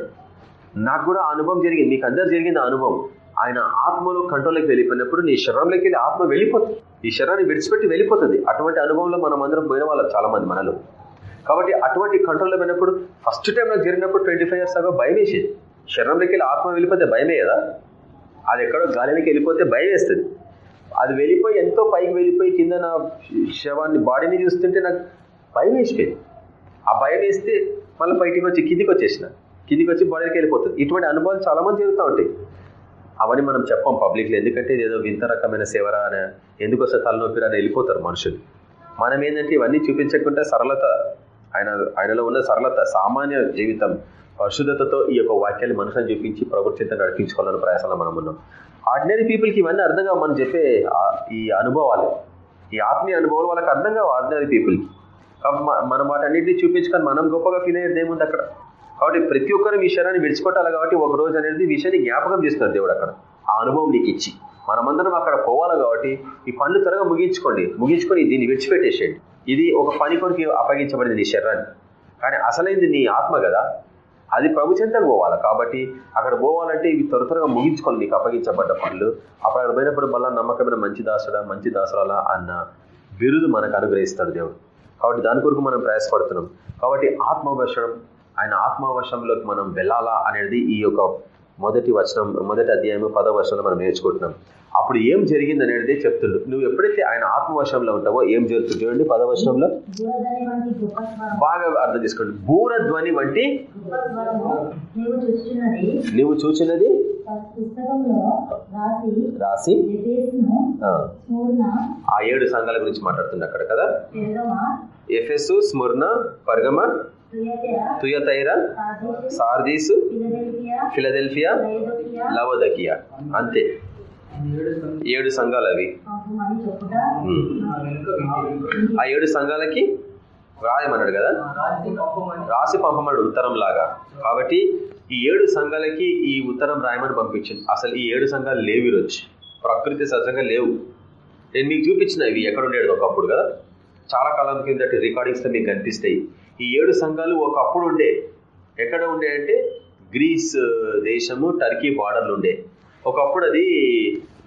నాకు కూడా అనుభవం జరిగింది మీకు అందరు జరిగింది అనుభవం. ఆయన ఆత్మలో కంట్రోల్కి వెళ్ళిపోయినప్పుడు నీ శరీరంలోకి వెళ్ళి ఆత్మ వెళ్ళిపోతుంది. ఈ శరీరాన్ని విడిచిపెట్టి వెళ్ళిపోతుంది. అటువంటి అనుభవంలో మనం అందరం పోయిన వాళ్ళం చాలా మంది మనలో. కాబట్టి అటువంటి కంట్రోల్లో పోయినప్పుడు ఫస్ట్ టైం నాకు జరిగినప్పుడు ట్వంటీ ఫైవ్ ఇయర్స్ దాకా భయం వేసేది. శరీరంలోకి వెళ్ళి ఆత్మ వెళ్ళిపోతే భయమే కదా? అది ఎక్కడో గాలిలోకి వెళ్ళిపోతే భయం వేస్తుంది. అది వెళ్ళిపోయి ఎంతో పైకి వెళ్ళిపోయి కింద నా శవాన్ని బాడీని చూస్తుంటే నాకు భయం వేసిపోయింది. ఆ భయం వేస్తే మళ్ళీ బయటికి వచ్చి కిందికి వచ్చేసిన. కిందికి వచ్చి బాడీకి వెళ్ళిపోతుంది. ఇటువంటి అనుభవాలు చాలా మంది జరుగుతూ ఉంటాయి. అవన్నీ మనం చెప్పాం పబ్లిక్లో. ఎందుకంటే ఏదో వింత రకమైన సేవరా అని ఎందుకు వస్తే తలనొప్పిరా అని వెళ్ళిపోతారు మనుషులు. మనం ఏంటంటే ఇవన్నీ చూపించకుండా సరళత ఆయన ఆయనలో ఉన్న సరళత సామాన్య జీవితం పరిశుద్ధతతో ఈ యొక్క వాక్యాన్ని మనుషులను చూపించి ప్రభుత్వం నడిపించుకోవాలని ప్రయాసంలో మనం ఉన్నాం. ఆర్డినరీ పీపుల్కి ఇవన్నీ అర్థంగా మనం చెప్పే ఈ అనుభవాలు. ఈ ఆత్మీయ అనుభవాలు వాళ్ళకి అర్థం కావు ఆర్డినరీ పీపుల్కి కాబట్టి మనం వాటన్నింటినీ చూపించుకొని మనం గొప్పగా ఫీల్ అయ్యేది ఏముంది అక్కడ? కాబట్టి ప్రతి ఒక్కరు విషయాన్ని విడిచిపెట్టాలి కాబట్టి ఒక రోజు అనేది విషయాన్ని జ్ఞాపకం చేస్తున్నారు దేవుడు అక్కడ. ఆ అనుభవం నీకు ఇచ్చి. మనమందరం అక్కడ పోవాలి కాబట్టి ఈ పనులు త్వరగా ముగించుకోండి. ముగించుకొని దీన్ని విడిచిపెట్టేసేయండి. ఇది ఒక పని కొరికి అప్పగించబడింది నీ శరీరాన్ని. కానీ అసలైంది నీ ఆత్మ కదా? అది ప్రభు చెంతకు పోవాలి. కాబట్టి అక్కడ పోవాలంటే ఇవి త్వర త్వరగా ముగించుకోవాలి నీకు అప్పగించబడ్డ పనులు. అప్పుడు అక్కడ పోయినప్పుడు మళ్ళీ నమ్మకమైన మంచి దాసుడా మంచి దాసురాలా అన్న బిరుదు మనకు అనుగ్రహిస్తాడు దేవుడు. కాబట్టి దాని కొరకు మనం ప్రయాసపడుతున్నాం. కాబట్టి ఆత్మవర్షం ఆయన ఆత్మవర్షంలోకి మనం వెళ్ళాలా అనేది ఈ యొక్క మొదటి వచనం మొదటి అధ్యాయం పదో వర్షంలో మనం నేర్చుకుంటున్నాం. అప్పుడు ఏం జరిగింది అనేది చెప్తుండు. నువ్వు ఎప్పుడైతే ఆయన ఆత్మవశంలో ఉంటావో ఏం జరుగుతుంది చూడండి పదవశంలో బాగా అర్థం చేసుకోండి. బూరధ్వని వంటి నువ్వు చూచినది రాసి ఆ. ఏడు సంఘాల గురించి మాట్లాడుతుంది అక్కడ కదా? Ephesus Smyrna Pergamum Thyatira Sardis Philadelphia Laodicea. అంతే. ఏడు సంఘాలు అవి. ఆ ఏడు సంఘాలకి రాయమన్నాడు కదా? రాసి పంపమన్నాడు. ఉత్తరం లాగా. కాబట్టి ఈ ఏడు సంఘాలకి ఈ ఉత్తరం రాయమని పంపించింది. అసలు ఈ ఏడు సంఘాలు లేవు ఈరోజు. ప్రకృతి సహజంగా లేవు. నేను మీకు చూపించిన ఇవి ఎక్కడ ఉండేది ఒకప్పుడు కదా? చాలా కాలం కిందటి రికార్డింగ్స్ మీకు కనిపిస్తాయి. ఈ ఏడు సంఘాలు ఒకప్పుడు ఉండే. ఎక్కడ ఉండే అంటే గ్రీస్ దేశము టర్కీ బార్డర్లు ఉండే. ఒకప్పుడు అది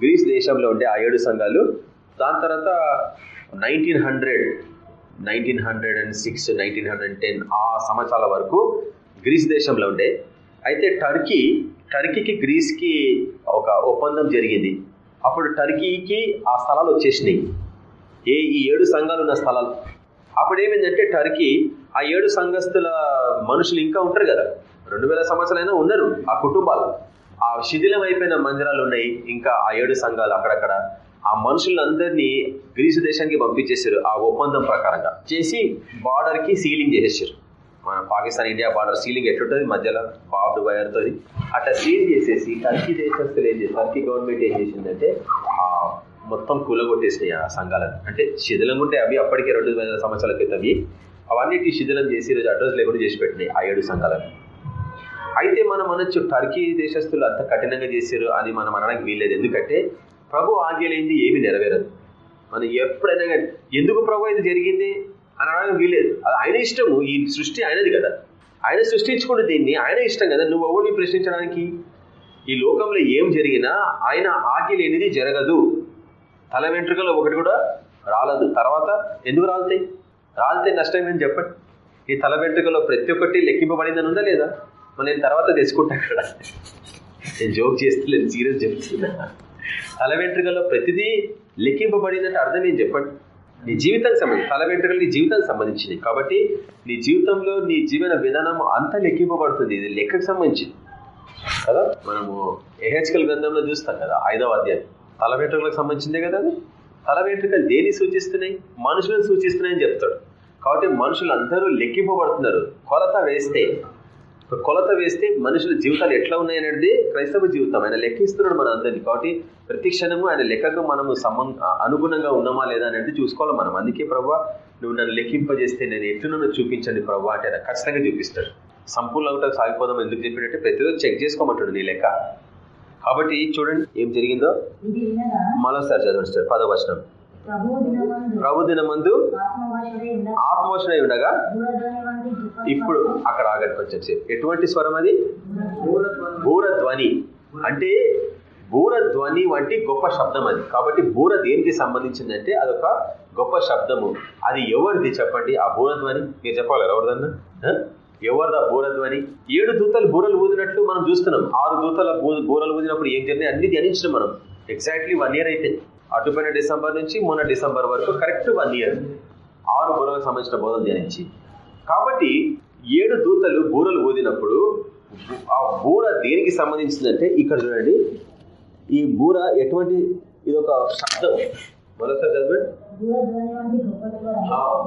గ్రీస్ దేశంలో ఉండే ఆ ఏడు సంఘాలు. దాని తర్వాత nineteen hundred nineteen hundred and six nineteen hundred ten ఆ సంవత్సరాల వరకు గ్రీస్ దేశంలో ఉండే. అయితే టర్కీ టర్కీకి గ్రీస్కి ఒక ఒప్పందం జరిగింది. అప్పుడు టర్కీకి ఆ స్థలాలు వచ్చేసినాయి. ఏ ఈ ఏడు సంఘాలు ఉన్న స్థలాలు. అప్పుడు ఏమైందంటే టర్కీ ఆ ఏడు సంఘస్థుల మనుషులు ఇంకా ఉంటారు కదా. రెండు వేల సంవత్సరాలైనా ఉన్నారు ఆ కుటుంబాలు. ఆ శిథిలం అయిపోయిన మందిరాలు ఉన్నాయి. ఇంకా ఆ ఏడు సంఘాలు అక్కడక్కడ. ఆ మనుషులందరినీ గ్రీసు దేశానికి పంపించేశారు ఆ ఒప్పందం ప్రకారంగా. చేసి బార్డర్కి సీలింగ్ చేసేసారు మన పాకిస్తాన్ ఇండియా బార్డర్ సీలింగ్ ఎట్లుంటుంది? మధ్యలో బాబ్డ్ వైర్తో అట్లా సీల్ చేసేసి టర్కీ దేశస్తులు ఏం చేసి టర్కీ గవర్నమెంట్ ఏం చేసిందంటే ఆ మొత్తం కూలగొట్టేసినాయి ఆ సంఘాలను. అంటే శిథిలం ఉంటే అవి అప్పటికే రెండు వేల సంవత్సరాల క్రితం అవన్నిటి శిథిలం చేసి ఈరోజు అడ్రస్ లేకుండా చేసి పెట్టినాయి ఆ ఏడు సంఘాలను. అయితే మనం అనొచ్చు టర్కీ దేశస్తులు అంత కఠినంగా చేశారు అని మనం అనడానికి వీల్లేదు. ఎందుకంటే ప్రభు ఆజ్ఞలేంది ఏమి నెరవేరదు. మనం ఎప్పుడైనా కానీ ఎందుకు ప్రభు ఇది జరిగింది అని అనడానికి వీలేదు అది ఆయన ఇష్టము ఈ సృష్టి ఆయనది కదా. ఆయన సృష్టించుకుంటే దీన్ని ఆయన ఇష్టం కదా. నువ్వు ఎవరిని ప్రశ్నించడానికి? ఈ లోకంలో ఏం జరిగినా ఆయన ఆజ్ఞ లేనిది జరగదు. తల వెంట్రుకలో ఒకటి కూడా రాలదు. తర్వాత ఎందుకు రాలుతాయి? రాలితే నష్టం చెప్పండి. ఈ తల వెంట్రుకలో ప్రతి ఒక్కటి లెక్కింపబడిందని ఉందా లేదా? నేను తర్వాత తెచ్చుకుంటా అక్కడ నేను జోక్ చేస్తలేదు సీరియస్ చెప్తున్నా. తల వెంట్రుకల్లో ప్రతిదీ లెక్కింపబడిందంటే అర్థం ఏం చెప్పండి? నీ జీవితానికి సంబంధించి తల వెంట్రుకలు నీ జీవితానికి సంబంధించింది కాబట్టి నీ జీవితంలో నీ జీవన విధానం అంతా లెక్కింపబడుతుంది ఇది లెక్కకు సంబంధించింది. కదా? మనము ఎహెచ్కల్ గ్రంథంలో చూస్తాం కదా ఐదవ అధ్యాయం. తల వెంట్రుకలకు సంబంధించిందే కదా అది? తల వెంట్రుకలు దేని సూచిస్తున్నాయి? మనుషులను సూచిస్తున్నాయని చెప్తాడు. కాబట్టి మనుషులు అందరూ లెక్కింపబడుతున్నారు కొలత వేస్తే కొలత వేస్తే మనుషుల జీవితాలు ఎట్లా ఉన్నాయనేది క్రైస్తవ జీవితం. ఆయన లెక్కిస్తున్నాడు మన అందరినీ. కాబట్టి ప్రతి క్షణము ఆయన లెక్కకు మనము సమం అనుగుణంగా ఉన్నామా లేదా అనేది చూసుకోవాలి మనం. అందుకే ప్రభావ నువ్వు నన్ను లెక్కింపజేస్తే నేను ఎట్లునో చూపించండి ప్రభావ అంటే ఆయన ఖచ్చితంగా చూపిస్తాడు. సంపూర్ణ ఒకటి సాగిపోదాం ఎందుకు చెప్పినట్టే ప్రతిరోజు చెక్ చేసుకోమంటాడు నీ లెక్క. కాబట్టి చూడండి ఏం జరిగిందో. మరోసారి చదవండి సార్. పదవచనం. ప్రభు దినమందు ఆత్మవశనై ఉండగా ఇప్పుడు అక్కడ ఆగట్టు కొంచెం సేపు. ఎటువంటి స్వరం అది? బూరధ్వని. అంటే బూరధ్వని వంటి గొప్ప శబ్దం అది. కాబట్టి బూర దేనికి సంబంధించిందంటే అదొక గొప్ప శబ్దము. అది ఎవరిది చెప్పండి? ఆ బూరధ్వని. మీరు చెప్పాలి ఎవరిదన్నా? ఎవరిదా బూరధ్వని? ఏడు దూతలు బూరలు ఊదినట్లు మనం చూస్తున్నాం. ఆరు దూతల బూరలు ఊదినప్పుడు ఏం జరిగింది? అన్ని ధ్యానించినాం మనం. ఎగ్జాక్ట్లీ వన్ ఇయర్ అయిపోయింది. అటుపోయిన డిసెంబర్ నుంచి మొన్న డిసెంబర్ వరకు కరెక్ట్ వన్ ఇయర్. ఆరు బూరలకు సంబంధించిన బోధలు ధ్యానించి. కాబట్టి ఏడు దూతలు బూరలు ఊదినప్పుడు ఆ బూర దేనికి సంబంధించిందంటే ఇక్కడ చూడండి. ఈ బూర ఎటువంటి ఇది ఒక శబ్దం మరోసారి చదవండి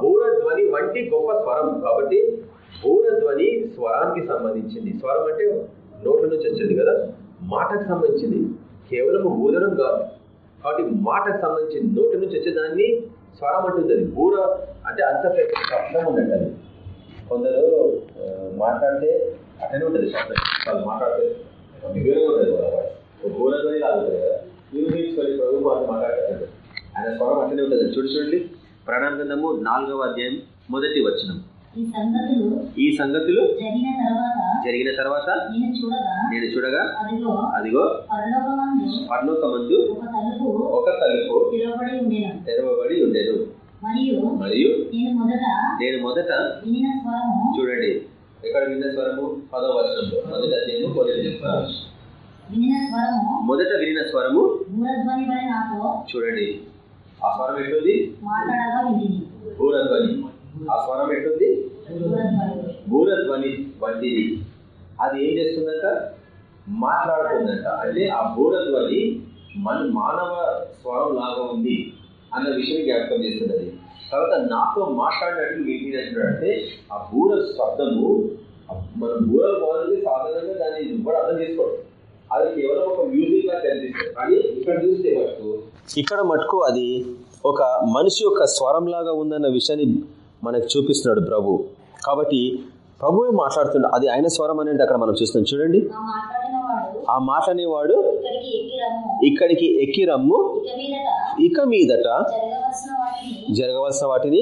బూర ధ్వని వంటి గొప్ప స్వరం. కాబట్టి బూర ధ్వని స్వరానికి సంబంధించింది. స్వరం అంటే నోట్ల నుంచి వచ్చింది కదా? మాటకు సంబంధించింది. కేవలం ఊదడం కాదు. కాబట్టి మాటకు సంబంధించి నోటి నుంచి వచ్చేదాన్ని స్వరం అంటుంది అది. బూర అంటే అంత శబ్దం ఉన్నట్టు అది. కొందరు మాట్లాడితే అట్లనే ఉంటుంది శబ్దం. వాళ్ళు మాట్లాడితే వివరంగా ఉంటుంది బూరధ్వని లాగుతుంది కదా నిరూపించుకొని ప్రభు వాళ్ళు మాట్లాడతాడు ఆయన స్వరం అట్లనే ఉంటుంది. చూడు చూడండి. ప్రణాంగంధము నాలుగవ అధ్యాయం మొదటి వచనం. ఈ సంగతులు జరిగిన తర్వాత నేను చూడగా అదిగో పర్లోక మందు ఒక తలుపు తెరవబడి ఉండేను. మరియు నేను మొదట చూడండి. ఎక్కడ విన్న స్వరము? పదవ వర్షంలో మొదటి అధ్యాయము మొదటి మొదట వినిన స్వరము చూడండి. ఆ స్వరం భూరధ్వని ఆ స్వరం ఎట్టుంది భూరధ్వని వంటిది. అది ఏం చేస్తుందంట? మాట్లాడుతుందంట. అంటే ఆ భూరధ్వని మన మానవ స్వరం లాగా ఉంది అన్న విషయం జ్ఞాపకం చేస్తుంది అది తర్వాత నాతో మాట్లాడినట్లు వింటున్నట్లు అంటే ఆ బూర శబ్దము మన బూరలు బాగుంది సాధారణంగా దాన్ని కూడా అర్థం చేసుకోవడం అది కేవలం ఒక మ్యూజిక్ లా కనిపిస్తుంది. కానీ ఇక్కడ చూస్తే మటుకు ఇక్కడ మటుకు అది ఒక మనిషి యొక్క స్వరం లాగా ఉందన్న విషయాన్ని మనకు చూపిస్తున్నాడు ప్రభు. కాబట్టి ప్రభువే మాట్లాడుతున్నాడు అది ఆయన స్వరం అనేది అక్కడ మనం చూస్తున్నాం. చూడండి. ఆ మాట్లాడేవాడు ఇక్కడికి ఎక్కి రమ్ము ఇక మీదట జరగవలసిన వాటిని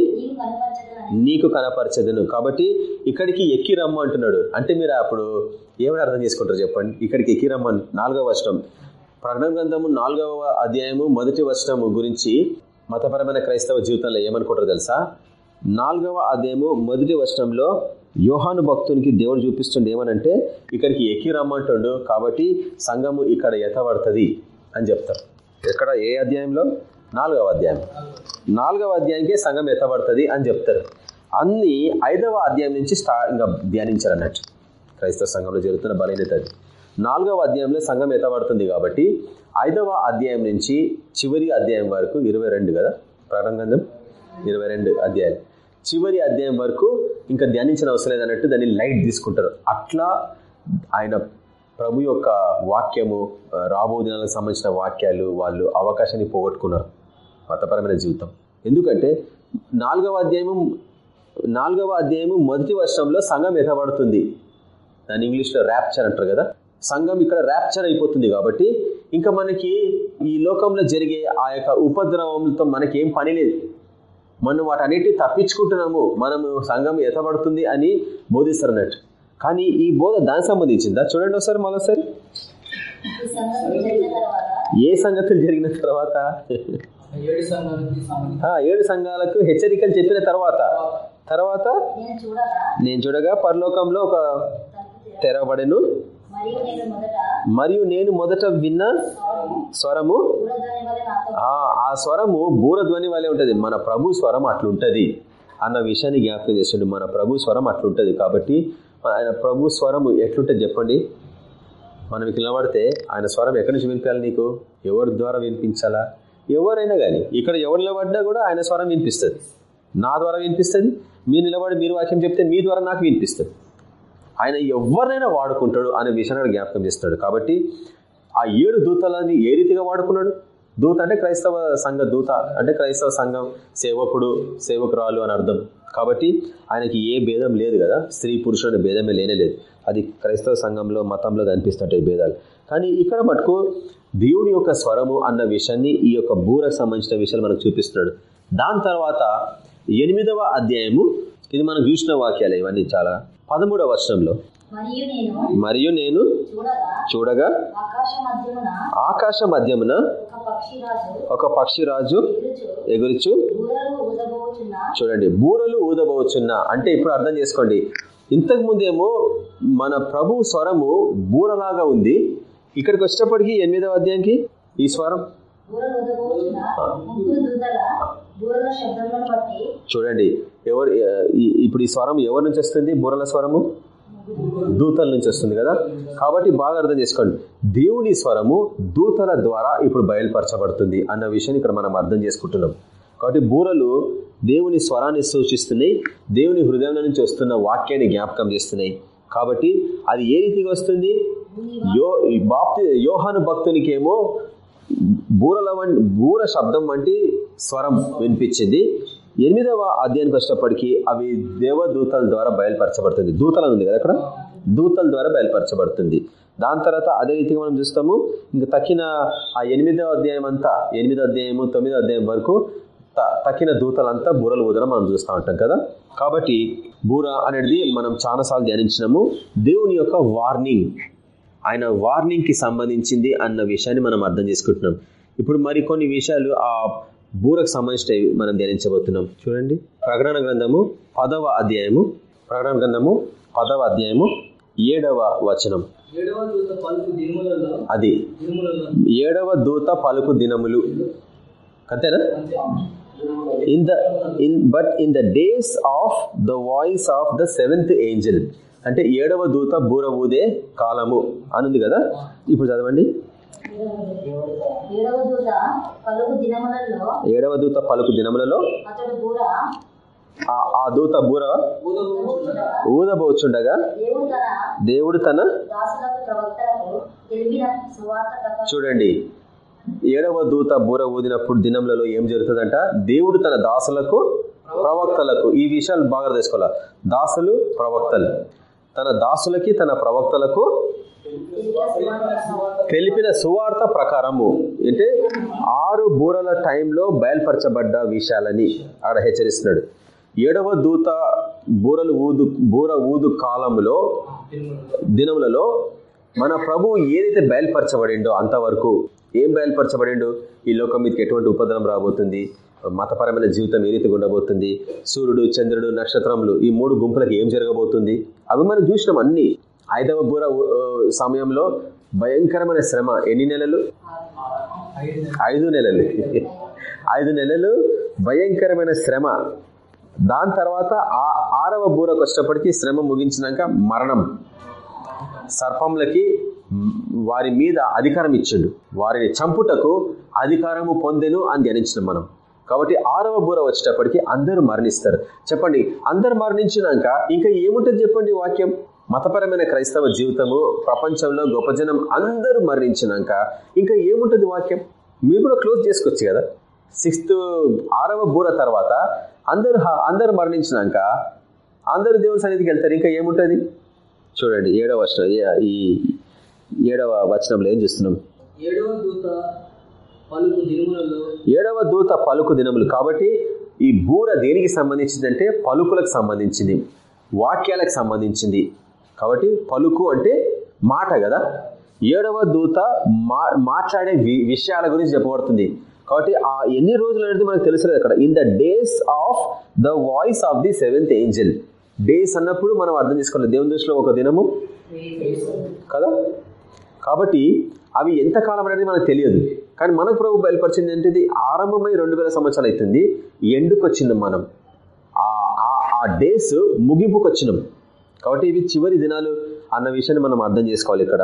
నీకు కనపరచదును. కాబట్టి ఇక్కడికి ఎక్కి రమ్ము అంటున్నాడు. అంటే మీరు అప్పుడు ఏమని అర్థం చేసుకుంటారు చెప్పండి? ఇక్కడికి ఎక్కి రమ్మని నాలుగవ వచనం. ప్రకటన గ్రంథము నాలుగవ అధ్యాయము మొదటి వచనము గురించి మతపరమైన క్రైస్తవ జీవితంలో ఏమనుకుంటారు తెలుసా? నాలుగవ అధ్యాయము మొదటి వచనంలో యోహాను భక్తునికి దేవుడు చూపిస్తుండే ఏమనంటే ఇక్కడికి ఎక్కి రమ్మంటుండు కాబట్టి సంఘము ఇక్కడ ఎతబడుతుంది అని చెప్తారు. ఎక్కడ? ఏ అధ్యాయంలో? నాలుగవ అధ్యాయం. నాలుగవ అధ్యాయంకే సంఘం ఎత్తబడుతుంది అని చెప్తారు. అన్ని ఐదవ అధ్యాయం నుంచి స్టా ఇంకా ధ్యానించారు అన్నట్టు క్రైస్తవ సంఘంలో జరుగుతున్న బలహీనత అది. నాలుగవ అధ్యాయంలో సంఘం ఎత్తబడుతుంది కాబట్టి ఐదవ అధ్యాయం నుంచి చివరి అధ్యాయం వరకు ఇరవై కదా? ప్రారంభం? ఇరవై రెండు అధ్యాయాలు చివరి అధ్యాయం వరకు ఇంకా ధ్యానించిన అవసరం లేదన్నట్టు దాన్ని లైట్ తీసుకుంటారు. అట్లా ఆయన ప్రభు యొక్క వాక్యము రాబో దినాలకు సంబంధించిన వాక్యాలు వాళ్ళు అవకాశాన్ని పోగొట్టుకున్నారు. మతపరమైన జీవితం. ఎందుకంటే నాలుగవ అధ్యాయము నాలుగవ అధ్యాయము మొదటి వర్షంలో సంఘం ఎగబడుతుంది దాని ఇంగ్లీష్లో ర్యాప్చర్ అంటారు కదా. సంఘం ఇక్కడ ర్యాప్చర్ అయిపోతుంది కాబట్టి ఇంకా మనకి ఈ లోకంలో జరిగే ఆ యొక్క ఉపద్రవంతో మనకి ఏం పని లేదు. మనం వాటన్నిటి తప్పించుకుంటున్నాము. మనము సంఘం ఎతబడుతుంది అని బోధిస్తారు అన్నట్టు. కానీ ఈ బోధ దానికి సంబంధించిందా? చూడండి ఒకసారి మరోసారి ఏ సంగతులు జరిగిన తర్వాత? ఏడు సంఘాలకు హెచ్చరికలు చెప్పిన తర్వాత. తర్వాత? నేను చూడగా పరలోకంలో ఒక తెరవబడెను. మరియు నేను మొదట విన్న స్వరము? ఆ స్వరము బూరధ్వని వలె ఉంటుంది. మన ప్రభు స్వరం అట్లుంటది అన్న విషయాన్ని జ్ఞాపకం చేస్తుండే. మన ప్రభు స్వరం అట్లుంటది కాబట్టి ఆయన ప్రభు స్వరము ఎట్లుంటుంది చెప్పండి? మనం నిలబడితే ఆయన స్వరం ఎక్కడి నుంచి వినిపించాలి నీకు? ఎవరి ద్వారా వినిపించాలా? ఎవరైనా కానీ ఇక్కడ ఎవరు నిలబడినా కూడా ఆయన స్వరం వినిపిస్తుంది. నా ద్వారా వినిపిస్తుంది. మీరు నిలబడి మీరు వాక్యం చెప్తే మీ ద్వారా నాకు వినిపిస్తుంది. ఆయన ఎవరినైనా వాడుకుంటాడు అనే విషయాన్ని జ్ఞాపకం చేస్తున్నాడు కాబట్టి ఆ ఏడు దూతలని ఏ రీతిగా వాడుకున్నాడు? దూత అంటే క్రైస్తవ సంఘ దూత అంటే క్రైస్తవ సంఘం సేవకుడు సేవకురాలు అని అర్థం. కాబట్టి ఆయనకి ఏ భేదం లేదు కదా. స్త్రీ పురుషుడు భేదమే లేనే లేదు. అది క్రైస్తవ సంఘంలో మతంలో కనిపిస్తుంటాయి భేదాలు. కానీ ఇక్కడ మటుకు దేవుని యొక్క స్వరము అన్న విషయాన్ని ఈ యొక్క బూరకు సంబంధించిన విషయాలు మనకు చూపిస్తున్నాడు. దాని తర్వాత ఎనిమిదవ అధ్యాయము ఇది మనం చూసిన వాక్యాలు ఇవన్నీ చాలా. పదమూడవ వర్షంలో మరియు నేను చూడగా ఆకాశ మధ్యమున ఒక పక్షిరాజు ఎగురుచు చూడండి బూరలు ఊదబోచున్న. అంటే ఇప్పుడు అర్థం చేసుకోండి ఇంతకు ముందేమో మన ప్రభు స్వరము బూరలాగా ఉంది. ఇక్కడికి వచ్చేటప్పటికి ఎనిమిదవ అధ్యాయంకి ఈ స్వరం. చూడండి ఎవరు ఇప్పుడు ఈ స్వరం ఎవరి నుంచి వస్తుంది? బూరల స్వరము? దూతల నుంచి వస్తుంది కదా? కాబట్టి బాగా అర్థం చేసుకోండి. దేవుని స్వరము దూతల ద్వారా ఇప్పుడు బయలుపరచబడుతుంది అన్న విషయాన్ని ఇక్కడ మనం అర్థం చేసుకుంటున్నాం. కాబట్టి బూరలు దేవుని స్వరాన్ని సూచిస్తున్నాయి దేవుని హృదయం నుంచి వస్తున్న వాక్యాన్ని జ్ఞాపకం చేస్తున్నాయి. కాబట్టి అది ఏ రీతిగా వస్తుంది? యో బాప్తి యోహాను భక్తునికేమో బూరల బూర శబ్దం వంటి స్వరం వినిపించింది. ఎనిమిదవ అధ్యాయానికి వచ్చేటప్పటికి అవి దేవదూతల ద్వారా బయలుపరచబడుతుంది. దూతల ఉంది కదా అక్కడ? దూతల ద్వారా బయలుపరచబడుతుంది. దాని తర్వాత అదే రీతిగా మనం చూస్తాము. ఇంకా తక్కిన ఆ ఎనిమిదవ అధ్యాయం అంతా ఎనిమిదో అధ్యాయము తొమ్మిదో అధ్యాయం వరకు తక్కిన దూతలంతా బూరలు ఊదడం మనం చూస్తూ ఉంటాం కదా? కాబట్టి బూర అనేది మనం చాలాసార్లు ధ్యానించినాము. దేవుని యొక్క వార్నింగ్ ఆయన వార్నింగ్కి సంబంధించింది అన్న విషయాన్ని మనం అర్థం చేసుకుంటున్నాం. ఇప్పుడు మరికొన్ని విషయాలు ఆ బూరకు సంబంధించినవి మనం ధ్యానించబోతున్నాం. చూడండి. ప్రకటన గ్రంథము పదవ అధ్యాయము ప్రకటన గ్రంథము పదవ అధ్యాయము ఏడవ వచనం. అది. ఏడవ దూత పలుకు దినములు. అంతేనా? In the in but in the days of the voice of the seventh angel అంటే ఏడవ దూత బూర ఊదే కాలము అనుంది కదా? ఇప్పుడు చదవండి. ఏడవ దూత పలుకు దినములలో ఆ దూత బూర ఊదబోచుండగా దేవుడు తన చూడండి. ఏడవ దూత బూర ఊదినప్పుడు దినములలో ఏం జరుగుతుందంట? దేవుడు తన దాసులకు ప్రవక్తలకు ఈ విషయాలు బాగా తెలుసుకోవాలి దాసులు ప్రవక్తలు. తన దాసులకి తన ప్రవక్తలకు తెలిపిన సువార్త ప్రకారము. అంటే ఆరు బూరల టైంలో బయలుపరచబడ్డ విషయాలని ఆడ హెచ్చరిస్తున్నాడు. ఏడవ దూత బూరలు ఊదు బూర ఊదు కాలంలో దినములలో మన ప్రభు ఏదైతే బయలుపరచబడిండో అంతవరకు ఏం బయలుపరచబడిండు? ఈ లోకం మీదకి ఎటువంటి ఉపద్రం రాబోతుంది? మతపరమైన జీవితం ఏ రీతిగా ఉండబోతుంది? సూర్యుడు చంద్రుడు నక్షత్రములు ఈ మూడు గుంపులకు ఏం జరగబోతుంది? అవి మనం చూసినాం అన్ని. ఐదవ బూర సమయంలో భయంకరమైన శ్రమ ఎన్ని నెలలు? ఐదు నెలలు. ఐదు నెలలు భయంకరమైన శ్రమ. దాని తర్వాత ఆ ఆరవ బూరకు వచ్చేటప్పటికి శ్రమ ముగించినాక మరణం. సర్పంలకి వారి మీద అధికారం ఇచ్చిండు. వారిని చంపుటకు అధికారము పొందెను అని ధ్యానించిన మనం. కాబట్టి ఆరవ బూర వచ్చేటప్పటికి అందరూ మరణిస్తారు. చెప్పండి అందరు మరణించినాక ఇంకా ఏముంటుంది చెప్పండి వాక్యం? మతపరమైన క్రైస్తవ జీవితము ప్రపంచంలో గొప్ప జనం అందరూ మరణించినాక ఇంకా ఏముంటుంది వాక్యం? మీరు కూడా క్లోజ్ చేసుకోవచ్చు కదా? సిక్స్త్ ఆరవ బూర తర్వాత అందరు అందరు మరణించినాక అందరూ దేవుని సన్నిధికి వెళ్తారు. ఇంకా ఏముంటుంది? చూడండి ఏడవ వచనం ఈ ఏడవ వచనంలో ఏం చూస్తున్నాం? ఏడవ దూత ఏడవ దూత పలుకు దినములు కాబట్టి ఈ బూర దేనికి సంబంధించిందంటే పలుకులకు సంబంధించింది వాక్యాలకు సంబంధించింది. కాబట్టి పలుకు అంటే మాట కదా. ఏడవ దూత మా మాట్లాడే వి- విషయాల గురించి చెప్పబడుతుంది. కాబట్టి ఆ ఎన్ని రోజులు అనేది మనకు తెలుసు అక్కడ. In the days of the voice of the seventh angel days అన్నప్పుడు మనం అర్థం చేసుకోవాలి. దేవుని దృష్టిలో ఒక దినము కదా. కాబట్టి అవి ఎంత కాలం అనేది మనకు తెలియదు. కానీ మనకు ప్రభు బయలుపరిచింది ఏంటిది? ఆరంభమై రెండు వేల సంవత్సరాలు అవుతుంది ఎండుకు వచ్చినాం మనం. ఆ డేస్ ముగింపుకు వచ్చినాం కాబట్టి ఇవి చివరి దినాలు అన్న విషయాన్ని మనం అర్థం చేసుకోవాలి ఇక్కడ.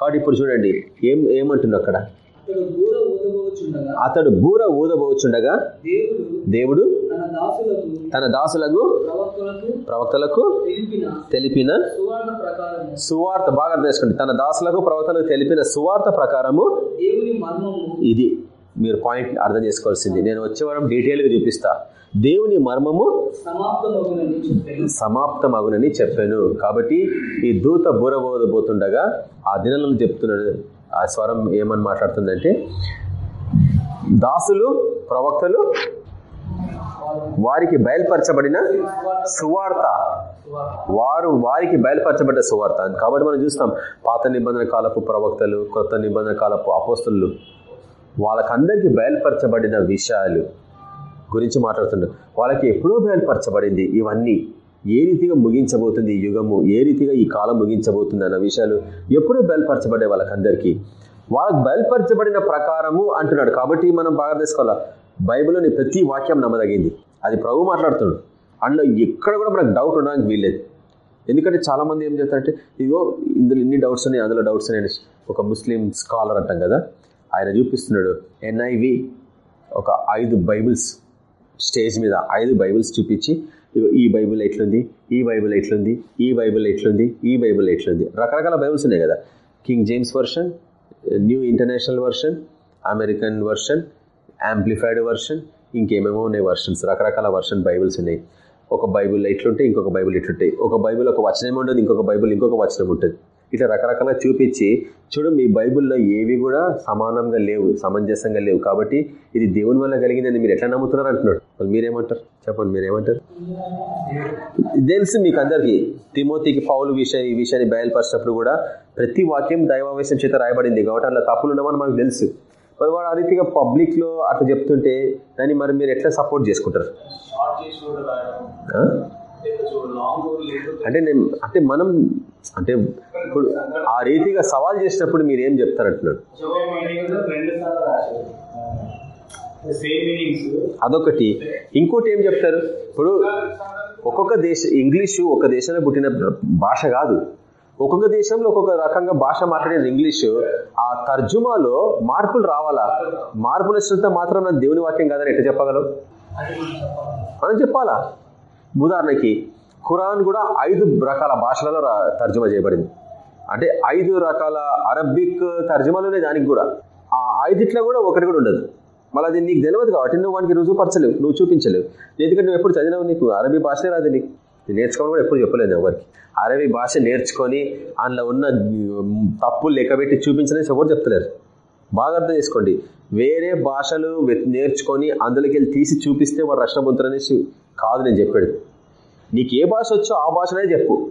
కాబట్టి ఇప్పుడు చూడండి ఏం ఏమంటున్నా అక్కడ? అతడు బూర ఊదబోచుండగా దేవుడు తన దాసులకు ప్రవక్తలకు తెలిపిన సువార్త బాగా అర్థం చేసుకోండి. తన దాసులకు ప్రవక్తలకు తెలిపిన సువార్త ప్రకారము ఇది. మీరు పాయింట్ అర్థం చేసుకోవాల్సింది. నేను వచ్చే వారం డీటెయిల్గా చూపిస్తా. దేవుని మర్మము చెప్పాను. సమాప్తమగునని చెప్పాను. కాబట్టి ఈ దూత బూరబోదబోతుండగా ఆ దినాలను చెప్తున్నాడు. ఆ స్వరం ఏమని మాట్లాడుతుందంటే దాసులు ప్రవక్తలు వారికి బయలుపరచబడిన సువార్త. వారు వారికి బయలుపరచబడ్డ సువార్త. కాబట్టి మనం చూస్తాం పాత నిబంధన కాలపు ప్రవక్తలు కొత్త నిబంధన కాలపు అపోస్తులు వాళ్ళకందరికీ బయలుపరచబడిన విషయాలు గురించి మాట్లాడుతుండే వాళ్ళకి ఎప్పుడూ బయలుపరచబడింది ఇవన్నీ. ఏ రీతిగా ముగించబోతుంది ఈ యుగము? ఏ రీతిగా ఈ కాలం ముగించబోతుంది అన్న విషయాలు ఎప్పుడూ బయలుపరచబడే వాళ్ళకందరికీ. వాళ్ళకు బయలుపరచబడిన ప్రకారము అంటున్నాడు. కాబట్టి మనం బాగా తెలుసుకోవాలా? బైబిల్లోని ప్రతి వాక్యం నమ్మదగింది. అది ప్రభు మాట్లాడుతున్నాడు. అందులో ఎక్కడ కూడా మనకు డౌట్ ఉండడానికి వీల్లేదు. ఎందుకంటే చాలామంది ఏం చేస్తారంటే ఇదిగో ఇందులో ఇన్ని డౌట్స్ ఉన్నాయి అందులో డౌట్స్ ఉన్నాయి ఒక ముస్లిం స్కాలర్ అంటాం కదా ఆయన చూపిస్తున్నాడు ఎన్ఐవి ఒక ఐదు బైబిల్స్ స్టేజ్ మీద ఐదు బైబిల్స్ చూపించి ఇగో ఈ బైబిల్ ఎట్లుంది ఈ బైబిల్ ఎట్లుంది ఈ బైబిల్ ఎట్లుంది ఈ బైబిల్ ఎట్లుంది. రకరకాల బైబిల్స్ ఉన్నాయి కదా. King James version New International version American version amplified version ఇంకేమేమో ఉన్నాయి వర్షన్స్ రకరకాల వర్షన్ బైబిల్స్ ఉన్నాయి. ఒక బైబిల్ ఎట్లుంటే ఇంకొక బైబిల్ ఎట్లుంటాయి ఒక బైబిల్ ఒక వచనం ఉంటుంది ఇంకొక బైబిల్ ఇంకొక వచనం ఉంటుంది. ఇట్లా రకరకాల చూపించి చూడు మీ బైబిల్లో ఏవి కూడా సమానంగా లేవు సమంజసంగా లేవు. కాబట్టి ఇది దేవుని వల్ల కలిగిందని మీరు ఎట్లా నమ్ముతున్నారు అంటున్నాడు. మరి మీరేమంటారు? చెప్పండి మీరేమంటారు? తెలుసు మీకు అందరికీ తిమోతికి పౌలు విషయం ఈ విషయాన్ని బయలుపరిచినప్పుడు కూడా ప్రతి వాక్యం దైవావేశం చేత రాయబడింది. కాబట్టి అందులో తప్పులు ఉండవని మనకు తెలుసు. మరి వాడు ఆ రీతిగా పబ్లిక్లో అట్లా చెప్తుంటే దాన్ని మరి మీరు ఎట్లా సపోర్ట్ చేసుకుంటారు? అంటే నేను అంటే మనం అంటే ఇప్పుడు ఆ రీతిగా సవాల్ చేసినప్పుడు మీరు ఏం చెప్తారంటున్నాడు అదొకటి. ఇంకోటి ఏం చెప్తారు? ఇప్పుడు ఒక్కొక్క దేశ ఇంగ్లీషు ఒక దేశంలో పుట్టిన భాష కాదు. ఒక్కొక్క దేశంలో ఒక్కొక్క రకంగా భాష మాట్లాడిన ఇంగ్లీషు. ఆ తర్జుమాలో మార్పులు రావాలా? మార్పులు వచ్చినంత మాత్రం నా దేవుని వాక్యం కాదని ఎట్లా చెప్పగలవు? మనం చెప్పాలా? ఉదాహరణకి ఖురాన్ కూడా ఐదు రకాల భాషలలో రా- తర్జుమా చేయబడింది. అంటే ఐదు రకాల అరబిక్ తర్జుమాలోనే దానికి కూడా. ఆ ఐదిట్లో కూడా ఒకటి కూడా ఉండదు. మళ్ళీ అది నీకు తెలియదు కాబట్టి నువ్వు వానికి రుజువుపరచలేవు నువ్వు చూపించలేవు. ఎందుకంటే నువ్వు ఎప్పుడు చదివినావు నీకు? అరబీ భాషనే రాదు నీకు. నేర్చుకోవడం కూడా ఎప్పుడు చెప్పలేదు ఎవరికి. అరబీ భాష నేర్చుకొని అందులో ఉన్న తప్పులు లెక్కబెట్టి చూపించలేసి ఎవరు చెప్తలేరు. బాగా అర్థం చేసుకోండి. వేరే భాషలు నేర్చుకొని అందులోకి వెళ్ళి తీసి చూపిస్తే వాడు రక్షణ పొందుతారనేసి కాదు నేను చెప్పాడు నీకు ఏ భాష వచ్చో ఆ భాషనే చెప్పు.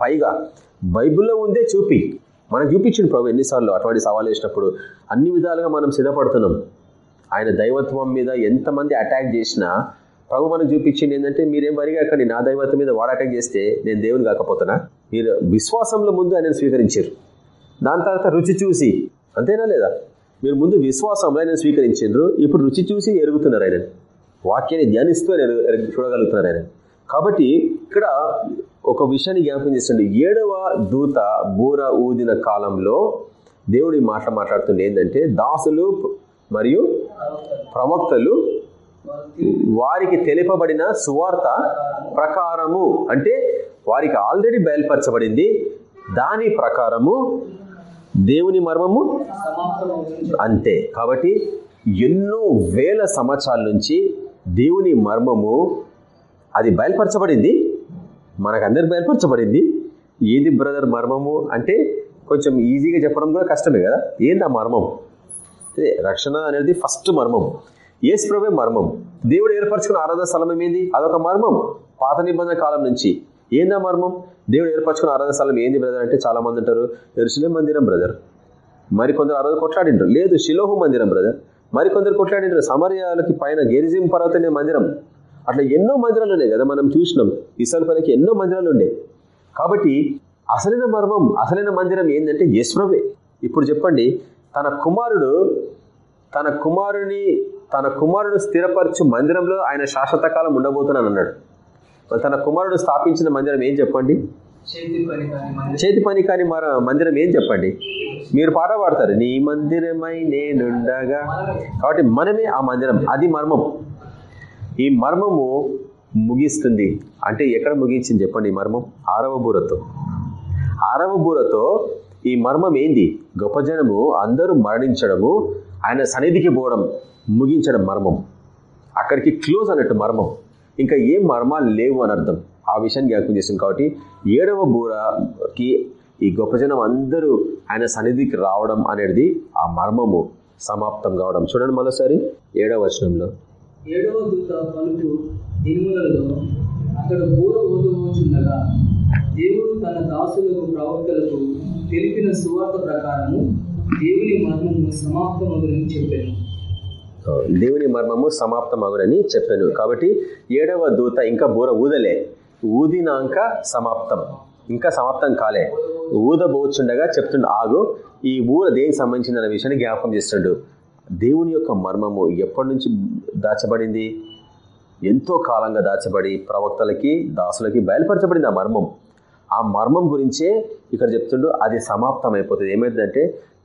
పైగా బైబిల్లో ఉందే చూపి. మనం చూపించింది ప్రభు ఎన్నిసార్లు అటువంటి సవాల్ వేసినప్పుడు. అన్ని విధాలుగా మనం సిద్ధపడుతున్నాం. ఆయన దైవత్వం మీద ఎంతమంది అటాక్ చేసినా ప్రభు మనకు చూపించింది ఏంటంటే మీరేం వరిగాకండి అక్కడ నా దైవత మీద వాడాకం చేస్తే నేను దేవుని కాకపోతున్నా? మీరు విశ్వాసంలో ముందు ఆయన స్వీకరించారు. దాని తర్వాత రుచి చూసి అంతేనా లేదా? మీరు ముందు విశ్వాసంలో ఆయన స్వీకరించారు. ఇప్పుడు రుచి చూసి ఎరుగుతున్నారు ఆయన వాక్యాన్ని ధ్యానిస్తూ ఆయన చూడగలుగుతున్నారు ఆయన కాబట్టి ఇక్కడ ఒక విషయాన్ని జ్ఞాపకం చేస్తుండే. ఏడవ దూత బూర ఊదిన కాలంలో దేవుడి మాట మాట్లాడుతుంది ఏంటంటే దాసులు మరియు ప్రవక్తలు వారికి తెలిపబడిన సువార్త ప్రకారము. అంటే వారికి ఆల్రెడీ బయలుపరచబడింది. దాని ప్రకారము దేవుని మర్మము అంతే. కాబట్టి ఎన్నో వేల సంవత్సరాల నుంచి దేవుని మర్మము అది బయలుపరచబడింది. మనకందరికి బయలుపరచబడింది. ఏది బ్రదర్ మర్మము? అంటే కొంచెం ఈజీగా చెప్పడం కూడా కష్టమే కదా. ఏంది ఆ మర్మం? రక్షణ అనేది ఫస్ట్ మర్మం. యేసు ప్రభే మర్మం. దేవుడు ఏర్పరచుకున్న ఆరాధన స్థలం ఏంది అదొక మర్మం. పాత నిబంధన కాలం నుంచి. ఏందా మర్మం? దేవుడు ఏర్పరచుకున్న ఆరాధన స్థలం ఏంది బ్రదర్ అంటే చాలా మంది అంటారు ఎరుసలే మందిరం బ్రదర్. మరి కొందరు ఆ రోజు కొట్లాడింటారు లేదు శిలోహు మందిరం బ్రదర్. మరి కొందరు కొట్లాడింటారు సమర్యాలకి పైన గెరిజిం పర్వతనే మందిరం. అట్లా ఎన్నో మందిరాలు ఉన్నాయి కదా మనం చూసినాం. ఇసల్ పనికి ఎన్నో మందిరాలు ఉండే. కాబట్టి అసలైన మర్మం అసలైన మందిరం ఏంటంటే యశ్వవే ఇప్పుడు చెప్పండి తన కుమారుడు తన కుమారుని తన కుమారుడు స్థిరపరచు మందిరంలో ఆయన శాశ్వత కాలం ఉండబోతున్నాను అన్నాడు. తన కుమారుడు స్థాపించిన మందిరం ఏం చెప్పండి? చేతి పని కానీ కాని మర మందిరం ఏం చెప్పండి? మీరు పాట పాడతారు. నీ మందిరమై నేనుండగా. కాబట్టి మనమే ఆ మందిరం అది మర్మం. ఈ మర్మము ముగిస్తుంది. అంటే ఎక్కడ ముగించింది చెప్పండి ఈ మర్మం? ఆరవ బూరతో. ఆరవ బూరతో ఈ మర్మం ఏంది? గొప్ప జనము అందరూ మరణించడము ఆయన సన్నిధికి పోవడం. ముగించడం మర్మం. అక్కడికి క్లోజ్ అన్నట్టు మర్మం. ఇంకా ఏం మర్మాలు లేవు అని అర్థం. ఆ విషయాన్ని జ్ఞాపకం చేసాం కాబట్టి ఏడవ బూరకి ఈ గొప్ప జనం అందరూ ఆయన సన్నిధికి రావడం అనేది ఆ మర్మము సమాప్తం కావడం. చూడండి మరోసారి ఏడవ వచనంలో. ఏడవ దూత పలుకు దినుములలో అతడు బూర ఓదవచ్చుండగా దేవుడు తన దాసులకు ప్రవక్తలకు తెలిపిన సువార్త ప్రకారము దేవుని మర్మము సమాప్తమగునని చెప్పాను. దేవుని మర్మము సమాప్తం అగునని చెప్పాను. కాబట్టి ఏడవ దూత ఇంకా బూర ఊదలే. ఊదినాక సమాప్తం. ఇంకా సమాప్తం కాలే. ఊదబోచుండగా చెప్తుండు ఆగు ఈ ఊర దేనికి సంబంధించిన విషయాన్ని జ్ఞాపకం చేస్తుండు. దేవుని యొక్క మర్మము ఎప్పటి నుంచి దాచబడింది? ఎంతో కాలంగా దాచబడి ప్రవక్తలకి దాసులకి బయలుపరచబడింది ఆ మర్మం. ఆ మర్మం గురించే ఇక్కడ చెప్తుండు అది సమాప్తం అయిపోతుంది ఏమైందంటే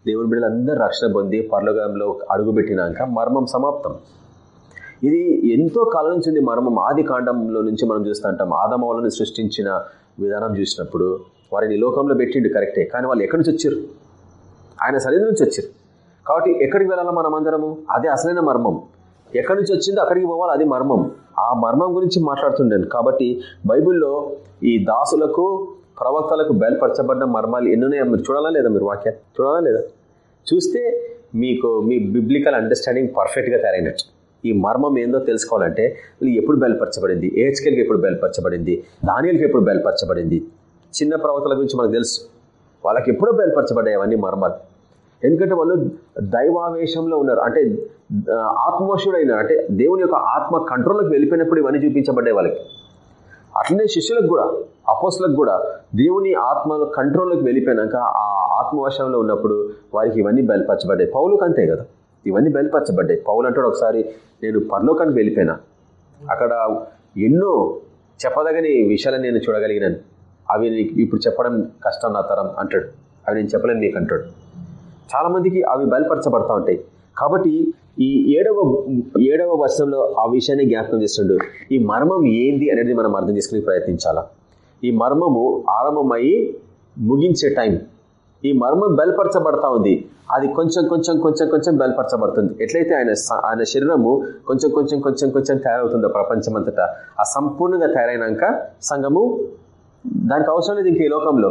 దేవుని బిడ్డలందరూ రక్షణ పొంది పర్లోకంలో అడుగుపెట్టినాక మర్మం సమాప్తం. ఇది ఎంతో కాలం నుంచి ఉంది మర్మం. ఆది కాండంలో నుంచి మనం చూస్తూ ఉంటాం. సృష్టించిన విధానం చూసినప్పుడు వారిని లోకంలో పెట్టిండు కరెక్టే. కానీ వాళ్ళు ఎక్కడి నుంచి వచ్చారు? ఆయన సన్నిధి నుంచి వచ్చారు. కాబట్టి ఎక్కడికి వెళ్ళాలా మనం అందరము? అదే అసలైన మర్మం. ఎక్కడి నుంచి వచ్చిందో అక్కడికి పోవాలి అది మర్మం. ఆ మర్మం గురించి మాట్లాడుతుండేను. కాబట్టి బైబిల్లో ఈ దాసులకు ప్రవక్తలకు బయలుపరచబడ్డ మర్మాలు ఎన్నున్నాయో మీరు చూడాలా లేదా మీరు వాక్యాన్ని? చూడాలా లేదా? చూస్తే మీకు మీ బిబ్లికల్ అండర్స్టాండింగ్ పర్ఫెక్ట్గా తయారైనట్టు. ఈ మర్మం ఏందో తెలుసుకోవాలంటే ఎప్పుడు బయలుపరచబడింది? ఏహెచ్కెల్కి ఎప్పుడు బయలుపరచబడింది? దానియల్కి ఎప్పుడు బయలుపరచబడింది? చిన్న ప్రవక్తల గురించి మనకు తెలుసు. వాళ్ళకి ఎప్పుడో బయలుపరచబడ్డాయి అవన్నీ మర్మాలు. ఎందుకంటే వాళ్ళు దైవావేశంలో ఉన్నారు. అంటే ఆత్మవశుడైన అంటే దేవుని యొక్క ఆత్మ కంట్రోల్కి వెళ్ళిపోయినప్పుడు ఇవన్నీ చూపించబడ్డాయి వాళ్ళకి. అట్లనే శిష్యులకు కూడా అపోస్లకు కూడా దేవుని ఆత్మలో కంట్రోల్లోకి వెళ్ళిపోయినాక ఆ ఆత్మవశంలో ఉన్నప్పుడు వారికి ఇవన్నీ బయలుపరచబడ్డాయి. పౌలుకు అంతే కదా ఇవన్నీ బయలుపరచబడ్డాయి. పౌలు అంటాడు ఒకసారి నేను పర్లోకానికి వెళ్ళిపోయినా. అక్కడ ఎన్నో చెప్పదగని విషయాలను నేను చూడగలిగినాను. అవి ఇప్పుడు చెప్పడం కష్టం నా తరం అంటాడు. అవి నేను చెప్పలేను నీకు అంటాడు. చాలామందికి అవి బయలుపరచబడతా ఉంటాయి. కాబట్టి ఈ ఏడవ ఏడవ వర్షంలో ఆ విషయాన్ని జ్ఞాపకం చేస్తుండడు ఈ మర్మం ఏంది అనేది మనం అర్థం చేసుకుని ప్రయత్నించాలా? ఈ మర్మము ఆరంభమయ్యి ముగించే టైం. ఈ మర్మం బలపరచబడతా ఉంది. అది కొంచెం కొంచెం కొంచెం కొంచెం బలపరచబడుతుంది ఎట్లయితే ఆయన ఆయన శరీరము కొంచెం కొంచెం కొంచెం కొంచెం తయారవుతుందో ప్రపంచం అంతటా ఆ సంపూర్ణంగా తయారైనాక సంఘము దానికి అవసరం లేదు ఇంకా ఈ లోకంలో.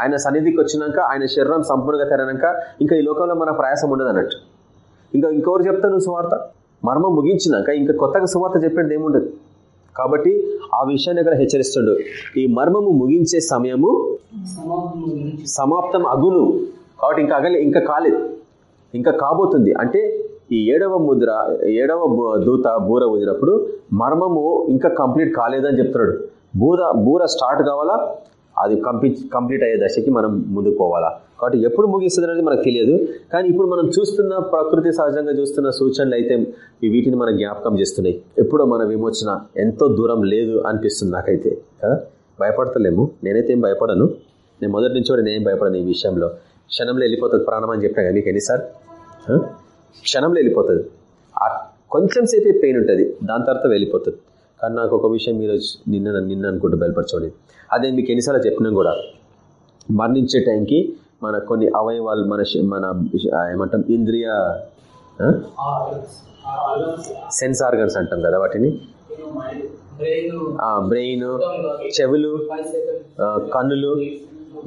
ఆయన సన్నిధికి వచ్చినాక ఆయన శరీరం సంపూర్ణంగా తయారైనాక ఇంకా ఈ లోకంలో మన ప్రయాసం ఉండదు అన్నట్టు. ఇంకా ఇంకెవరు చెప్తాను సువార్త? మర్మం ముగించినాక ఇంకా కొత్తగా సువార్త చెప్పేది ఏముండదు. కాబట్టి ఆ విషయాన్ని అక్కడ హెచ్చరిస్తుండు. ఈ మర్మము ముగించే సమయము సమాప్తం అగును. కాబట్టి ఇంకా అగలే ఇంకా కాలేదు. ఇంకా కాబోతుంది. అంటే ఈ ఏడవ ముద్ర ఏడవ దూత బూర ఊదినప్పుడు మర్మము ఇంకా కంప్లీట్ కాలేదని చెప్తున్నాడు. బూర బూర స్టార్ట్ కావాలా? అది కంప్లీట్ కంప్లీట్ అయ్యే దశకి మనం ముందుకు పోవాలా కాబట్టి ఎప్పుడు ముగిస్తుంది అనేది మనకు తెలియదు. కానీ ఇప్పుడు మనం చూస్తున్న ప్రకృతి సహజంగా చూస్తున్న సూచనలు అయితే వీటిని మనం జ్ఞాపకం చేస్తున్నాయి. ఎప్పుడో మన విమోచన ఎంతో దూరం లేదు అనిపిస్తుంది నాకైతే కదా? భయపడతలేము. నేనైతే ఏం భయపడను. నేను మొదటి నుంచి కూడా నేను భయపడను ఈ విషయంలో. క్షణంలో వెళ్ళిపోతుంది ప్రాణం అని చెప్పినా కానీ మీకు ఎన్నిసార్లు? క్షణంలో వెళ్ళిపోతుంది. కొంచెం సేపే పెయిన్ ఉంటుంది. దాని తర్వాత వెళ్ళిపోతుంది. కానీ నాకు ఒక విషయం మీరు నిన్న నిన్న అనుకుంటూ బయలుపరచండి. అదే మీకు ఎన్నిసార్లు చెప్పినా కూడా మరణించే టైంకి మన కొన్ని అవయవాలు మన మన ఏమంటాం ఇంద్రియ సెన్స్ ఆర్గన్స్ అంటాం కదా వాటిని? బ్రెయిన్ చెవులు కన్నులు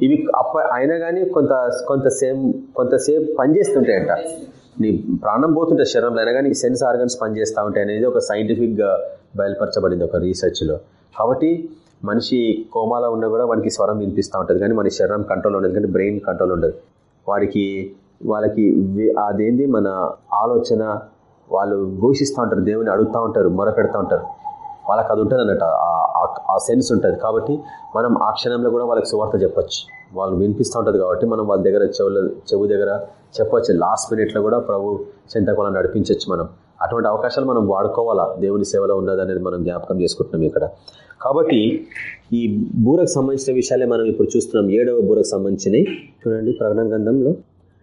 ఇవి అప్ప అయినా కానీ కొంత కొంతసేపు కొంతసేపు పనిచేస్తుంటాయంట. నీ ప్రాణం పోతుంటే శరీరంలో అయినా కానీ సెన్స్ ఆర్గన్స్ పనిచేస్తూ ఉంటాయి అనేది ఒక సైంటిఫిక్గా బయలుపరచబడింది ఒక రీసెర్చ్లో కాబట్టి మనిషి కోమాలో ఉన్నా కూడా వానికి స్వరం వినిపిస్తూ ఉంటుంది కానీ మన శరీరం కంట్రోల్ ఉండదు కానీ బ్రెయిన్ కంట్రోల్ ఉండదు. వారికి వాళ్ళకి అదేంది మన ఆలోచన వాళ్ళు ఘోషిస్తూ ఉంటారు దేవుని అడుగుతూ ఉంటారు మొర పెడతా ఉంటారు. వాళ్ళకి అది ఉంటుంది అన్నట్టు ఆ ఆ సెన్స్ ఉంటుంది. కాబట్టి మనం ఆ క్షణంలో కూడా వాళ్ళకి సువార్త చెప్పొచ్చు. వాళ్ళు వినిపిస్తూ ఉంటుంది కాబట్టి మనం వాళ్ళ దగ్గర చెవుల చెవు దగ్గర చెప్పచ్చు. లాస్ట్ మినిట్లో కూడా ప్రభు చెంతకోవాలని నడిపించవచ్చు మనం. అటువంటి అవకాశాలు మనం వాడుకోవాలా? దేవుని సేవలో ఉన్నదనేది మనం జ్ఞాపకం చేసుకుంటున్నాం ఇక్కడ. కాబట్టి ఈ బూరకు సంబంధించిన విషయాలే మనం ఇప్పుడు చూస్తున్నాం. ఏడవ బూరకు సంబంధించినవి. చూడండి ప్రకటన గ్రంథంలో.